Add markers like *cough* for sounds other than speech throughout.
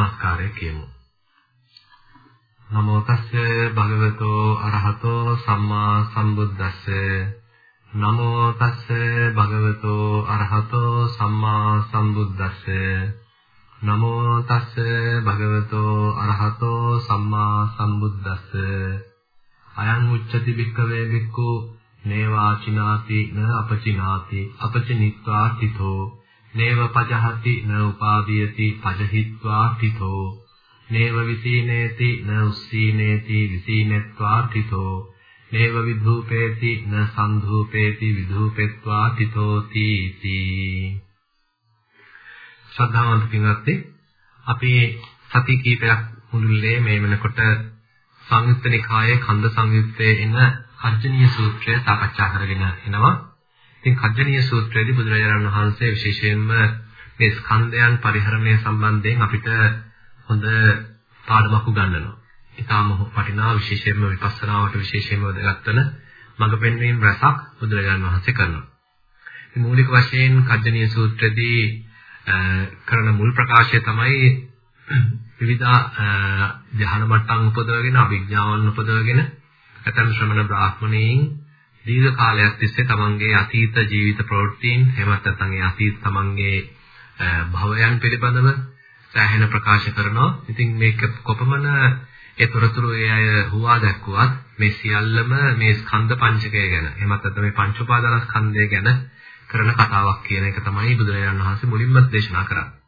නමස්කාරය කියමු. නමෝ තස්ස භගවතෝ අරහතෝ සම්මා සම්බුද්දස්ස. නමෝ තස්ස භගවතෝ අරහතෝ සම්මා සම්බුද්දස්ස. නමෝ තස්ස භගවතෝ අරහතෝ සම්මා සම්බුද්දස්ස. අයං උච්චති භික්ඛවේ භික්ඛු නේවාචිනාති න අපචිනාති අපචිනිත්වා තිතෝ. නේව පජහති න උපාදීයති පජහිත්වා තිතෝ. නේව විසීනේති න උස්සීනේති විසීනෙත්වා තිතෝ. නේව විධූපේති න සංධූපේති විධූපෙත්වා තිතෝති තී ශ්‍රද්ධාවන්ත පින්වත්නි අපි සති කීපයක් මුළුල්ලේ මේ වෙනකොට සංයුත්ත නිකායේ කන්ද සංයුත්තේ එන කර්ජනීය සූත්‍රය සාකච්ඡා කරගෙන එනවා. ඉතින් කර්ජනීය සූත්‍රයේදී බුදුරජාණන් වහන්සේ විශේෂයෙන්ම මේ ස්කන්ධයන් පරිහරණය සම්බන්ධයෙන් අපිට හොඳ පාඩමක් උගන්වනවා. ඊටාම වටිනා විශේෂයෙන්ම විපස්සනාවට විශේෂයෙන්ම වැදගත් වෙන මඟ පෙන්වීම රසක් බුදුරජාණන් වහන්සේ කරනවා. මූලික වශයෙන් කර්ජනීය සූත්‍රයේදී කරන මුල් ප්‍රකාශය තමයි විවිධ ධ්‍යාන මට්ටම් උපදවගෙන අවිඥාවන් උපදවගෙන ඇතන් ශ්‍රමණ බ්‍රාහ්මණීන් දීර්ඝ කාලයක් තිස්සේ තමන්ගේ අතීත ජීවිත ප්‍රවෘත්තීන් එහෙමත් නැත්නම් ඒ අතීත තමන්ගේ භවයන් පිළිබඳව සෑහෙන ප්‍රකාශ කරනවා. ඉතින් මේක කොපමණ ඒ තොරතුරු ඒ අය හුවා දැක්කුවත් මේ සියල්ලම මේ ස්කන්ධ පංචකය ගැන එහෙමත් නැත්නම් මේ පංච උපාදානස්කන්ධය ගැන කරන කතාවක් කියන එක තමයි බුදුරජාණන් වහන්සේ මුලින්ම දේශනා කරන්නේ.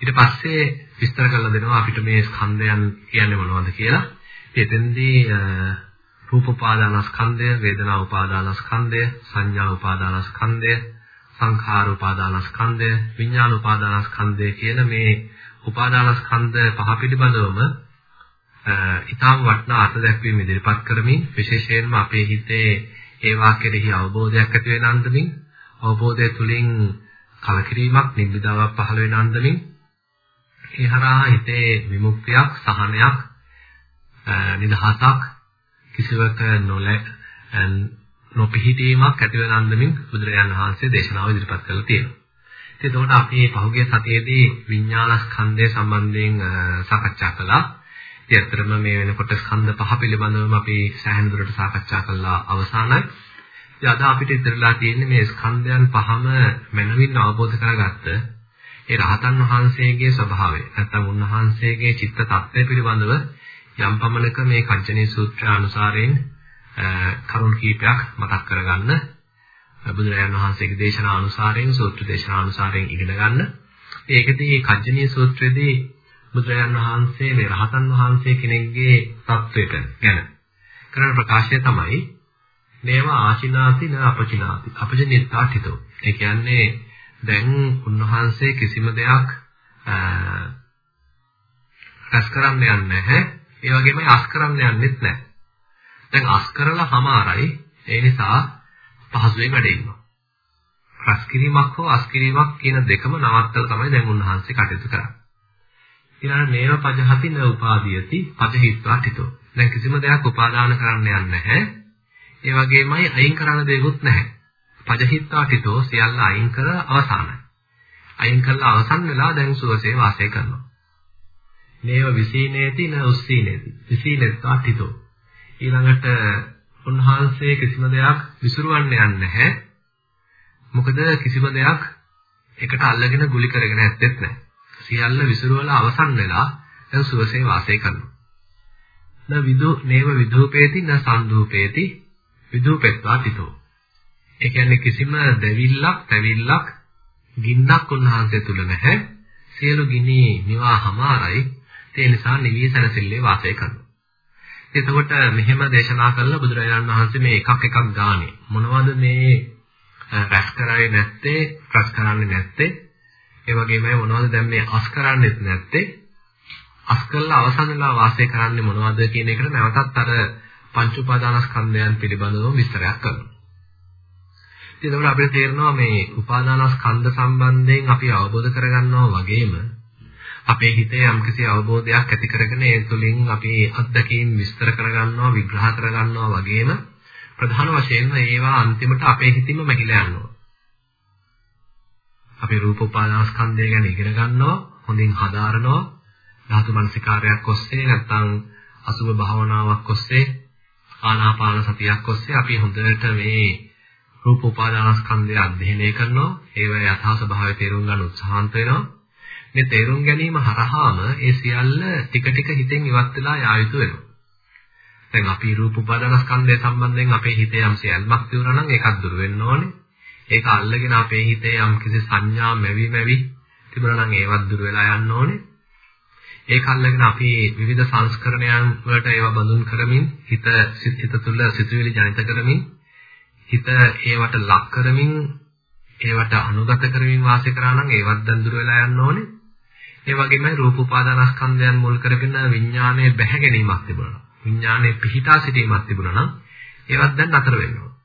ඊට පස්සේ විස්තර කරලා දෙනවා අපිට මේ ස්කන්ධයන් කියන්නේ මොනවද කියලා. එතෙන්දී රූප උපාදානස්කන්ධය, වේදනා උපාදානස්කන්ධය, සංඥා උපාදානස්කන්ධය, සංඛාර උපාදානස්කන්ධය, විඥාන උපාදානස්කන්ධය කියන මේ උපාදානස්කන්ධ පහ පිළිබඳවම ඊටාම් වටනා අර්ථ දැක්වීම ඉදිරිපත් කරමින් විශේෂයෙන්ම අපේ හිතේ ඒවා කෙරෙහි අවබෝධයක් ඇති වෙන අන්දමින් අවබෝධය තුළින් කලකිරීමක් නිබ්බිදාවක් පහළ වෙන අන්දමින් ඒ හරහා හිතේ විමුක්තියක් සහනයක් නිදහසක් කිසිවක නොල නොපිහිටීමක් ඇති වෙන අන්දමින් බුදුරජාණන් වහන්සේ දේශනාව ඉදිරිපත් කරලා තියෙනවා. එතකොට අපි පහුගිය සතියේදී විඥානස්කන්ධය සම්බන්ධයෙන් සාකච්ඡා කළා. ඉතින් ඇත්තටම මේ වෙනකොට ස්කන්ධ පහ පිළිබඳවම අපි සෑහෙන දුරට සාකච්ඡා කළා අවසానයි. ඉතින් අද අපිට ඉතිරලා තියෙන්නේ මේ ස්කන්ධයන් පහම මනවින් අවබෝධ කරගත්ත ඒ රහතන් වහන්සේගේ ස්වභාවය. නැත්නම් උන්වහන්සේගේ චිත්ත tattve පිළිබඳව යම් පමණක මේ කංචනී සූත්‍ර අනුසාරයෙන් කරුණ කීපයක් මතක් කරගන්න බුදුරජාණන් වහන්සේගේ දේශනා අනුසාරයෙන් සූත්‍ර දේශනා අනුසාරයෙන් ඉගෙන ගන්න. ඒකදී මේ කංචනී සූත්‍රයේදී බුදුරජාණන් වහන්සේ මේ රහතන් වහන්සේ කෙනෙක්ගේ தത്വෙට ගැන කරන ප්‍රකාශය තමයි මේව ආචිනාති න අපචිනාති අපචිනිතාඨිතෝ. ඒ කියන්නේ දැන් උන්වහන්සේ කිසිම දෙයක් රැස් කරන්න යන්නේ නැහැ. ඒ වගේම අස් කරන්න යන්නෙත් නැහැ. දැන් අස් කරලා හමාරයි. ඒ නිසා පහසුවෙන් වැඩ ඉන්නවා. රැස් කිරීමක් හෝ අස් කිරීමක් කියන දෙකම නවත්තලා තමයි දැන් උන්වහන්සේ කටයුතු කරන්නේ. ඊළඟ මේව පජහති න උපාදීයති පජහිත්වා හිතෝ. දැන් කිසිම දෙයක් උපාදාන කරන්න යන්නේ නැහැ. ඒ වගේමයි අයින් කරන්න දෙයක්වත් නැහැ. පජහිත්වා හිතෝ සියල්ල අයින් කර අවසానයි. අයින් කළා අවසන් වෙලා දැන් සුවසේ වාසය කරනවා. මේව විසීනේති න උස්සීනේති. විසීනෙත්වා හිතෝ. ඊළඟට උන්වහන්සේ කිසිම දෙයක් විසුරුවන්න යන්නේ නැහැ. මොකද කිසිම දෙයක් එකට අල්ලගෙන ගුලි කරගෙන ඇත්තෙත් නැහැ. සියල්ල විසුරුවලා අවසන් වෙලා දැන් සුවසේ වාසය කරනවා. න විදු නේව විදූපේති න සම්දූපේති විදූපෙත්වා තිතෝ. ඒ කියන්නේ කිසිම දෙවිල්ලක්, තැවිල්ලක්, ගින්නක් උන්වහන්සේ තුල නැහැ. සියලු ගිනි නිවා හමාරයි. ඒ නිසා නිවී සැනසෙල්ලේ වාසය කරනවා. එතකොට මෙහෙම දේශනා කළා බුදුරජාණන් වහන්සේ මේ එකක් එකක් ගානේ මොනවද මේ රැස් කරන්නේ නැත්තේ රැස් කරන්නේ නැත්තේ ඒ වගේමයි මොනවද දැන් මේ අස් කරන්නේත් නැත්තේ අස් කළා අවසන් වෙලා වාසය කරන්නේ මොනවද කියන එකට නැවතත් අර පංච උපාදානස්කන්ධයන් පිළිබඳව විස්තරයක් කරනවා. ඉතින් ඒකට අපිට තේරෙනවා මේ උපාදානස්කන්ධ සම්බන්ධයෙන් අපි අවබෝධ කරගන්නවා වගේම අපේ හිතේ යම්කිසි අවබෝධයක් ඇති කරගෙන ඒ තුළින් අපි අත්දැකීම් විස්තර කරගන්නවා විග්‍රහ කරගන්නවා වගේම ප්‍රධාන වශයෙන්ම ඒවා අන්තිමට අපේ හිතින්ම මැකිලා යනවා. අපි රූප උපාදානස්කන්ධය ගැන ඉගෙන ගන්නවා, හොඳින් හදාරනවා, ධාතු මනසිකාරයක් ඔස්සේ නැත්නම් අසුභ භාවනාවක් ඔස්සේ ආනාපාන සතියක් ඔස්සේ අපි හොඳට මේ රූප උපාදානස්කන්ධය අධ්‍යයනය කරනවා. ඒව යථා ස්වභාවය තේරුම් ගන්න උත්සාහන්ත වෙනවා. මේ තේරුම් ගැනීම හරහාම ඒ සියල්ල ටික ටික හිතෙන් ඉවත් වෙලා යා යුතු වෙනවා. දැන් අපි රූප උපාදානස්කන්ධය සම්බන්ධයෙන් අපේ හිතේ යම් සියල්මක් තියුණා නම් ඒකත් දුර වෙන්න ඕනේ. ඒක අල්ලගෙන අපේ හිතේ යම් කිසි සංඥා මෙවි මෙවි තිබුණා නම් ඒවත් දුර වෙලා යන්න ඕනේ. ඒක අල්ලගෙන අපි විවිධ සංස්කරණයන් වලට ඒවා බඳුන් කරමින් හිත හිත තුළ සිතුවිලි ජනිත කරමින් හිත ඒවට ලක් කරමින් ඒවට අනුගත කරමින් වාසය කරා නම් ඒවත් දැන් දුර වෙලා යන්න ඕනේ. ඒ වගේම රූප උපාදානස්කන්ධයන් මුල් කරගෙන විඥානයේ බැහැ ගැනීමක් තිබුණා. විඥානයේ පිහිටා සිටීමක් තිබුණා නම් ඒවත් දැන් නතර වෙන්න ඕනේ.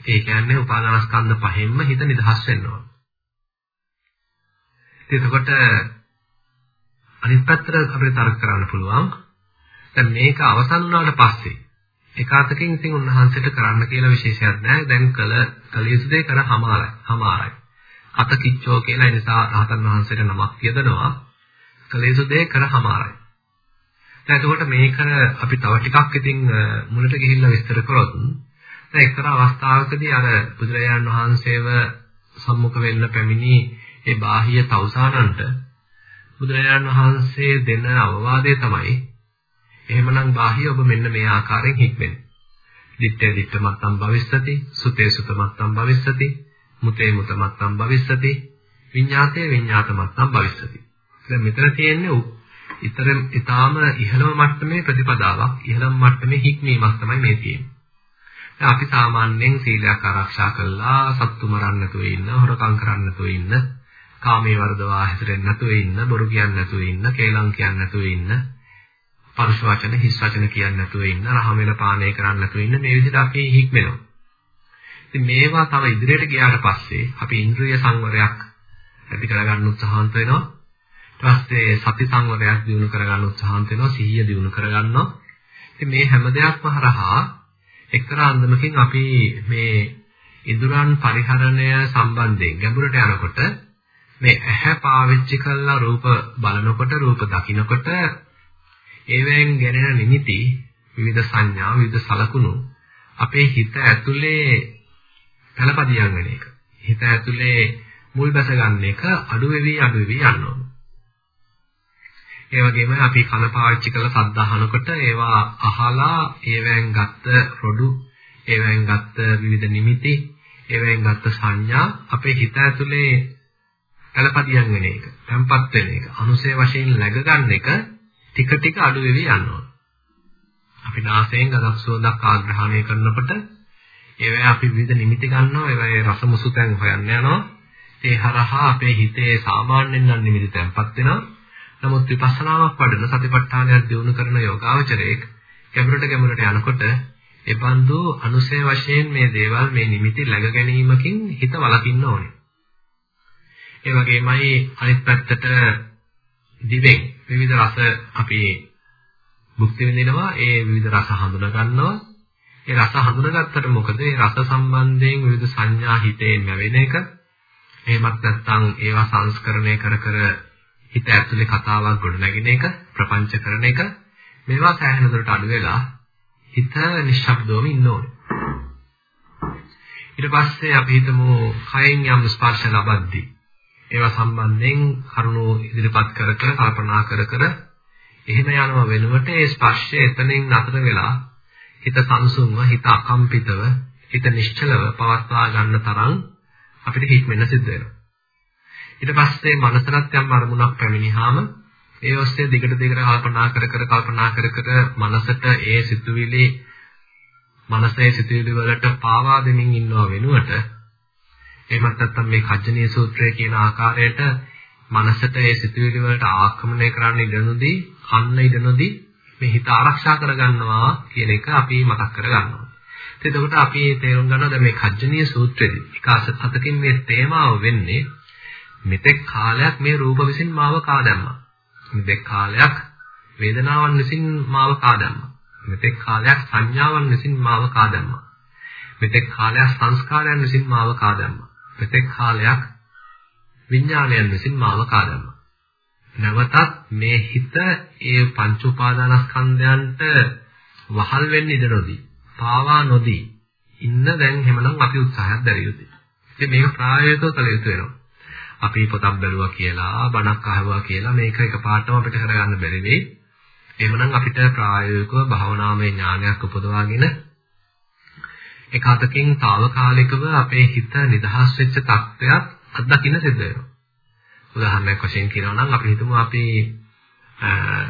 ඒ කියන්නේ උපාදානස්කන්ධ පහෙන්ම හිත නිදහස් වෙන්න ඕනේ. එතකොට අනිත් පැත්තට අපිට තර්ක කරන්න පුළුවන්. දැන් මේක අවසන් වුණාට පස්සේ එකාතකින් ඉතින් උන්වහන්සේට කරන්න කියලා විශේෂයක් නැහැ. දැන් කළ කළ යුතු දේ කර හමාරයි. හමාරයි. අත කිච්චෝ කියලා නිසා රහතන් වහන්සේට නමක් කියදනවා. කළ යුතු දේ කර හමාරයි. දැන් එතකොට මේක අපි තව ටිකක් ඉතින් මුලට ගිහිල්ලා විස්තර කරොත් දැන් එක්තරා අවස්ථාවකදී අර බුදුරජාණන් වහන්සේව සම්මුඛ වෙන්න පැමිණි ඒ බාහිය තවුසානන්ට බුදුරජාණන් වහන්සේ දෙන අවවාදය තමයි එහෙමනම් බාහිය ඔබ මෙන්න මේ ආකාරයෙන් හික්මෙන්න. දිත්තේ දිත්ත මත්තම් භවිස්සති, සුතේ සුත මත්තම් භවිස්සති, මුතේ මුත මත්තම් භවිස්සති, විඤ්ඤාතේ විඤ්ඤාත මත්තම් භවිස්සති. දැන් මෙතන තියෙන්නේ ඊතර ඊටාම ඉහළම මට්ටමේ ප්‍රතිපදාවක්, ඉහළම මට්ටමේ හික්මීමක් තමයි මේ තියෙන්නේ. දැන් අපි සාමාන්‍යයෙන් සීලයක් ආරක්ෂා කළා, සත්තු මරන්න නැතුව ඉන්න, හොරකම් කරන්න නැතුව ඉන්න, කාමයේ වර්ධවා හැසිරෙන්න නැතුව ඉන්න, බොරු කියන්නේ නැතුව ඉන්න, කේලම් කියන්නේ නැතුව ඉන්න, පරුෂ වචන හිස් වචන කියන්නේ නැතුව ඉන්න, රහමෙල පානය කරන්නේ නැතුව ඉන්න මේ විදිහට අපි හික්මෙනවා. ඉතින් මේවා තව ඉදිරියට ගියාට පස්සේ අපි ඉන්ද්‍රිය සංවරයක් ඇති කරගන්න උත්සාහන්ත වෙනවා. ඊට පස්සේ සති සංවරයක් දිනු කරගන්න උත්සාහන්ත වෙනවා, සිහිය දිනු කරගන්නවා. ඉතින් මේ හැම දෙයක්ම හරහා එක්තරා අන්දමකින් අපි මේ ඉදුරන් පරිහරණය සම්බන්ධයෙන් ගැඹුරට යනකොට මේ ඇහැ පාවිච්චි කරලා රූප බලනකොට රූප දකිනකොට ඒවෙන් ගැනෙන නිමිති විවිධ සංඥා විවිධ සලකුණු අපේ හිත ඇතුලේ පළපදියම් වෙන එක. හිත ඇතුලේ මුල් බැස ගන්න එක අඩු වෙවි අඩු වෙවි යනවා. ඒ වගේම අපි කන පාවිච්චි කරලා සද්ද අහනකොට ඒවා අහලා ඒවෙන් ගත්ත රොඩු ඒවෙන් ගත්ත විවිධ නිමිති ඒවෙන් ගත්ත සංඥා අපේ හිත ඇතුලේ පළපදියම් වෙන එක, tempat වෙන එක, අනුසය වශයෙන් läග ගන්න එක ටික ටික අඩු වෙවි යනවා. අපි නාසයෙන් ගඳක් සුවඳක් ආග්‍රහණය කරනකොට ඒවැ අපි විවිධ නිමිති ගන්නවා ඒවැ රස මුසු තැන් හොයන්න යනවා. ඒ හරහා අපේ හිතේ සාමාන්‍යයෙන් නම් නිමිති තැන්පත් වෙනවා. නමුත් විපස්සනාවක් වඩන සතිපට්ඨානයක් දියුණු කරන යෝගාවචරයේක ගැඹුරට ගැඹුරට යනකොට ඒ බඳු අනුසය වශයෙන් මේ දේවල් මේ නිමිති läග ගැනීමකින් හිත වලකින්න ඕනේ. ඒ වගේමයි අනිත් පැත්තට දිවෙන් විවිධ රස අපි භුක්ති විඳිනවා ඒ විවිධ රස හඳුනා ගන්නවා. ඒ රස හඳුනාගත්තට මොකද? ඒ රස සම්බන්ධයෙන් විවිධ සංඥා හිතේ නැවෙන එක. එහෙමත් නැත්නම් ඒවා සංස්කරණය කර කර හිත ඇතුලේ කතාවක් ගොඩනගෙන එක ප්‍රපංච කරන එක. මේවා සෑහෙන දුරට අඩු වෙලා හිත නිශ්ශබ්දවම ඉන්න ඕනේ. ඊට පස්සේ අපි හිතමු කයෙන් යම් ස්පර්ශ ලබද්දී ඒවා සම්බන්ධයෙන් කරුණු ඉදිරිපත් කර කර කල්පනා කර කර එහෙම යනව වෙනුවට ඒ ස්පර්ශය එතනින් නතර වෙලා හිත සංසුන්ව හිත අකම්පිතව හිත නිශ්චලව පවත්වා ගන්න තරම් අපිට හික්මෙන්න සිද්ධ වෙනවා. ඊට පස්සේ මනසට යම් අරමුණක් පැමිණිහාම ඒ ඔස්සේ දිගට දිගට කල්පනා කර කර කල්පනා කර කර මනසට ඒ සිතුවිලි මනසේ සිතුවිලි වලට පාවා දෙමින් ඉන්නව වෙනුවට එහෙමත් නැත්නම් මේ කජ්ජනීය සූත්‍රය කියන ආකාරයට මනසට ඒ සිතුවිලි වලට ආක්‍රමණය කරන්න ඉඩ නොදී, කන්න ඉඩ නොදී මේ හිත ආරක්ෂා කරගන්නවා කියන එක අපි මතක් කරගන්නවා. එතකොට අපි තේරුම් ගන්නවා දැන් මේ කජ්ජනීය සූත්‍රයේදී එක අතකින් මේ තේමාව වෙන්නේ මෙතෙක් කාලයක් මේ රූප විසින් මාව කාදැම්මා. මෙතෙක් කාලයක් වේදනාවන් විසින් මාව කාදැම්මා. මෙතෙක් කාලයක් සංඥාවන් විසින් මාව කාදැම්මා. මෙතෙක් කාලයක් සංස්කාරයන් විසින් මාව කාදැම්මා. මෙතෙක් කාලයක් විඥානයන් විසින් මාව කාදම්මා. නැවතත් මේ හිත ඒ පංච උපාදානස්කන්ධයන්ට වහල් වෙන්න ඉඩ නොදී, පාවා නොදී ඉන්න දැන් එහෙමනම් අපි උත්සාහයක් දැරිය යුතුයි. ඉතින් මේක ප්‍රායෝගිකව කළ යුතු වෙනවා. අපි පොතක් බැලුවා කියලා, බණක් අහුවා කියලා මේක එකපාරටම අපිට කරගන්න බැරි වෙයි. එහෙමනම් අපිට ප්‍රායෝගිකව භාවනාමය ඥානයක් උපදවාගෙන එක අතකින් తాවකාලිකව අපේ හිත නිදහස් වෙච්ච තත්ත්වයක් අත්දකින්න සිද්ධ වෙනවා. උදාහරණයක් වශයෙන් කියනවා නම් අපි හිතමු අපි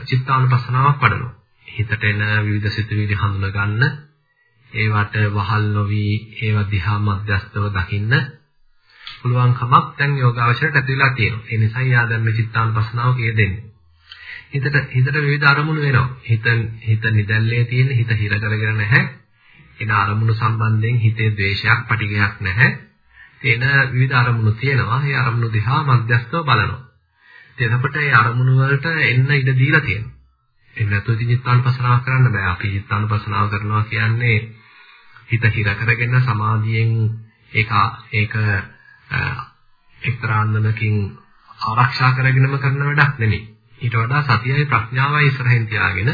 චිත්තානුපස්සනාවක් වඩනවා. හිතට එන විවිධ සිතුවිලි හඳුනා ගන්න, ඒවට වහල් නොවි ඒවා දිහා මධ්‍යස්තව දකින්න පුළුවන් කමක් දැන් යෝගාවචරයට ඇතිලා තියෙනවා. ඒ නිසා යා දැන් මේ චිත්තානුපස්සනාව කියෙදෙන්නේ. හිතට හිතට විවිධ අරමුණු වෙනවා. හිත හිත නිදැල්ලේ තියෙන හිත හිර කරගෙන නැහැ. එන අරමුණු සම්බන්ධයෙන් හිතේ ද්වේෂයක්, පටිඝයක් නැහැ. තියෙන විවිධ අරමුණු තියෙනවා. ඒ අරමුණු දිහා මධ්‍යස්තව බලනවා. ඉතින් එතකොට ඒ අරමුණු වලට එන්න ඉඩ දීලා තියෙනවා. එහෙම නැත්නම් ඉතින් චිත්තානුපස්සනාව කරන්න බෑ. අපි චිත්තානුපස්සනාව කරනවා කියන්නේ හිත හිර කරගෙන සමාධියෙන් ඒක ඒක එක්තරාන්දමකින් ආරක්ෂා කරගෙනම කරන වැඩක් නෙමෙයි. ඊට වඩා සතියයි ප්‍රඥාවයි ඉස්සරහින් තියාගෙන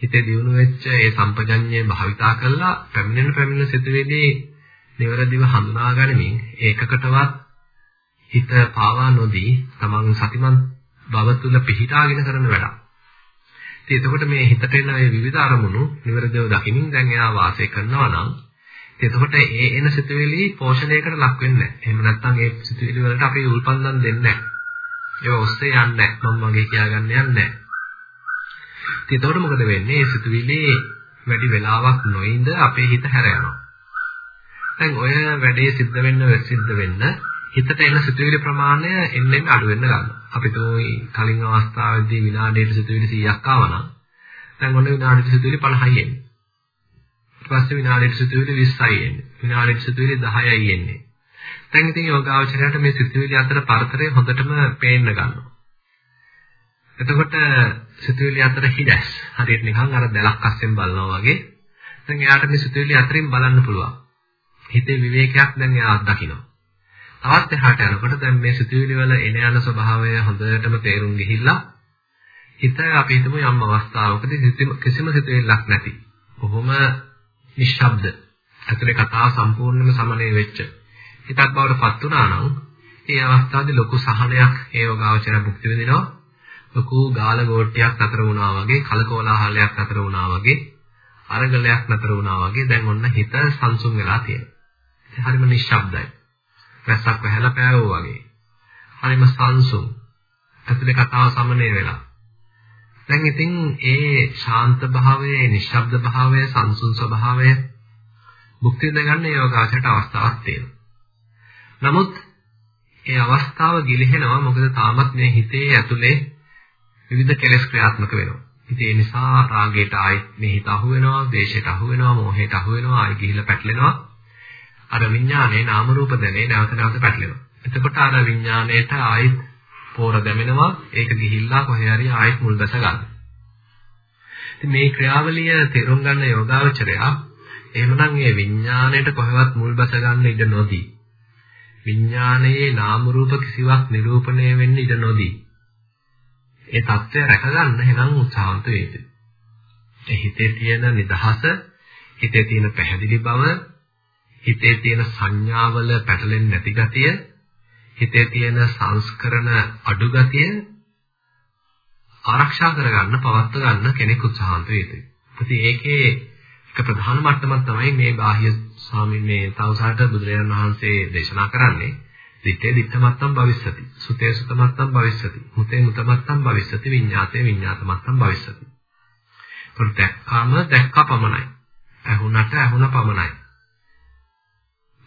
හිතේ දියුණු වෙච්ච ඒ සම්පජඤ්ඤය භාවිතා කරලා පැමිණෙන පැමිණෙන සිතුවිලි නිවැරදිව හඳුනා ගනිමින් ඒකකටවත් හිත පාවා නොදී තමන් සතිමත් බව තුළ පිහිටාගෙන කරන වැඩක්. ඉතින් එතකොට මේ හිතට එන මේ විවිධ අරමුණු නිවැරදිව දකිමින් දැන් එයා වාසය කරනවා නම් එතකොට ඒ එන සිතුවිලි පෝෂණයකට ලක් වෙන්නේ නැහැ. එහෙම නැත්නම් ඒ සිතුවිලි වලට අපි උල්පන්දම් දෙන්නේ නැහැ. ඒව ඔස්සේ යන්නේ නැහැ. මම මගේ කියාගන්න යන්නේ නැහැ. ඉතින් එතකොට මොකද වෙන්නේ? මේ සිතුවිලි වැඩි වෙලාවක් නොඉඳ අපේ හිත හැර යනවා. දැන් ඔය වැඩේ සිද්ධ වෙන්න සිද්ධ වෙන්න හිතට එන සිතුවිලි ප්‍රමාණය එන්නෙන් අඩු වෙන්න ගන්නවා. අපි තෝයි කලින් අවස්ථාවේදී විනාඩියට සිතුවිලි 100ක් ආවනම් දැන් ඔන්න විනාඩියට සිතුවිලි 50යි එන්නේ. ඊට පස්සේ විනාඩියට සිතුවිලි 20යි එන්නේ. විනාඩියට සිතුවිලි 10යි එන්නේ. දැන් ඉතින් යෝගාවචරයට මේ සිතුවිලි අතර පරතරය හොඳටම පේන්න ගන්නවා. එතකොට සිතුවිලි අතර හිඩැස් හරියට නිකන් අර දැලක් අස්සෙන් බලනවා වගේ දැන් එයාට මේ සිතුවිලි අතරින් බලන්න පුළුවන්. හිතේ විවේකයක් දැන් එයා අත්දකිනවා. තවත් එහාට යනකොට දැන් මේ සිතුවිලි වල එන යන ස්වභාවය හොඳටම තේරුම් ගිහිල්ලා හිත අපි හිතමු යම් අවස්ථාවකදී කිසිම සිතුවිල්ලක් නැති. කොහොම නිශ්ශබ්ද. ඇතුලේ කතාව සම්පූර්ණයෙන්ම සමනය වෙච්ච. හිතක් බවට පත් වුණා නම් ඒ අවස්ථාවේ ලොකු සහනයක් ඒ යෝගාවචර භුක්ති විඳිනවා. ලොකු ගාල ගෝට්ටියක් අතර වුණා වගේ, කලකෝලාහලයක් අතර වුණා වගේ, අරගලයක් නතර වුණා වගේ දැන් ඔන්න හිත සංසුන් වෙලා තියෙනවා. ඒ හරිම නිශ්ශබ්දයි. වැස්සක් වැහැලා පෑවෝ වගේ. හරිම සංසුන්. ඇතුලේ කතාව සමනය වෙලා. දැන් ඉතින් ඒ ශාන්ත භාවයේ, නිශ්ශබ්ද භාවයේ, සංසුන් ස්වභාවය භුක්ති විඳ ගන්න යෝගාචරයට අවස්ථාවක් තියෙනවා. නමුත් ඒ අවස්ථාව ගිලිහෙනවා මොකද තාමත් මේ හිතේ ඇතුලේ විවිධ කෙලෙස් ක්‍රියාත්මක වෙනවා. ඉතින් ඒ නිසා රාගයට ආයෙත් මේ හිත අහු වෙනවා, ද්වේෂයට අහු වෙනවා, මෝහයට අහු වෙනවා, ආයෙ ගිහිල්ලා පැටලෙනවා. අර විඥානේ නාම රූප දැනේ නැවත නැවත පැටලෙනවා. එතකොට අර විඥාණයට ආයෙත් පෝර දැමෙනවා, ඒක ගිහිල්ලා කොහේ හරි ආයෙත් මුල් දැස ගන්නවා. ඉතින් මේ ක්‍රියාවලිය තේරුම් ගන්න යෝගාවචරයා එහෙමනම් මේ විඥාණයට කොහෙවත් මුල් බැස ගන්න ඉඩ නොදී විඥානයේ නාම රූප කිසිවක් නිරූපණය වෙන්න ඉඩ නොදී ඒ தත්ත්වය රැකගන්න එහෙනම් උත්සාහන්ත වේද. ඒ හිතේ තියෙන නිදහස, හිතේ තියෙන පැහැදිලි බව, හිතේ තියෙන සංඥාවල පැටලෙන්නේ නැති ගතිය, හිතේ තියෙන සංස්කරණ අඩු ගතිය ආරක්ෂා කරගන්න, පවත්ව ගන්න කෙනෙක් උත්සාහන්ත වේද. ඉතින් ඒකේ එක ප්‍රධාන මට්ටමක් තමයි මේ බාහ්‍ය ස්වාමීන් මේ තවසාට බුදුරජාණන් වහන්සේ දේශනා කරන්නේ. දිත්තේ දිත්තමත්තම් භවිස්සති සුතේ සුතමත්තම් භවිස්සති මුතේ මුතමත්තම් භවිස්සති විඤ්ඤාතේ විඤ්ඤාතමත්තම් භවිස්සති. පොත් දැක්කාම දැක්කා පමණයි. ඇහුණට ඇහුණ පමණයි.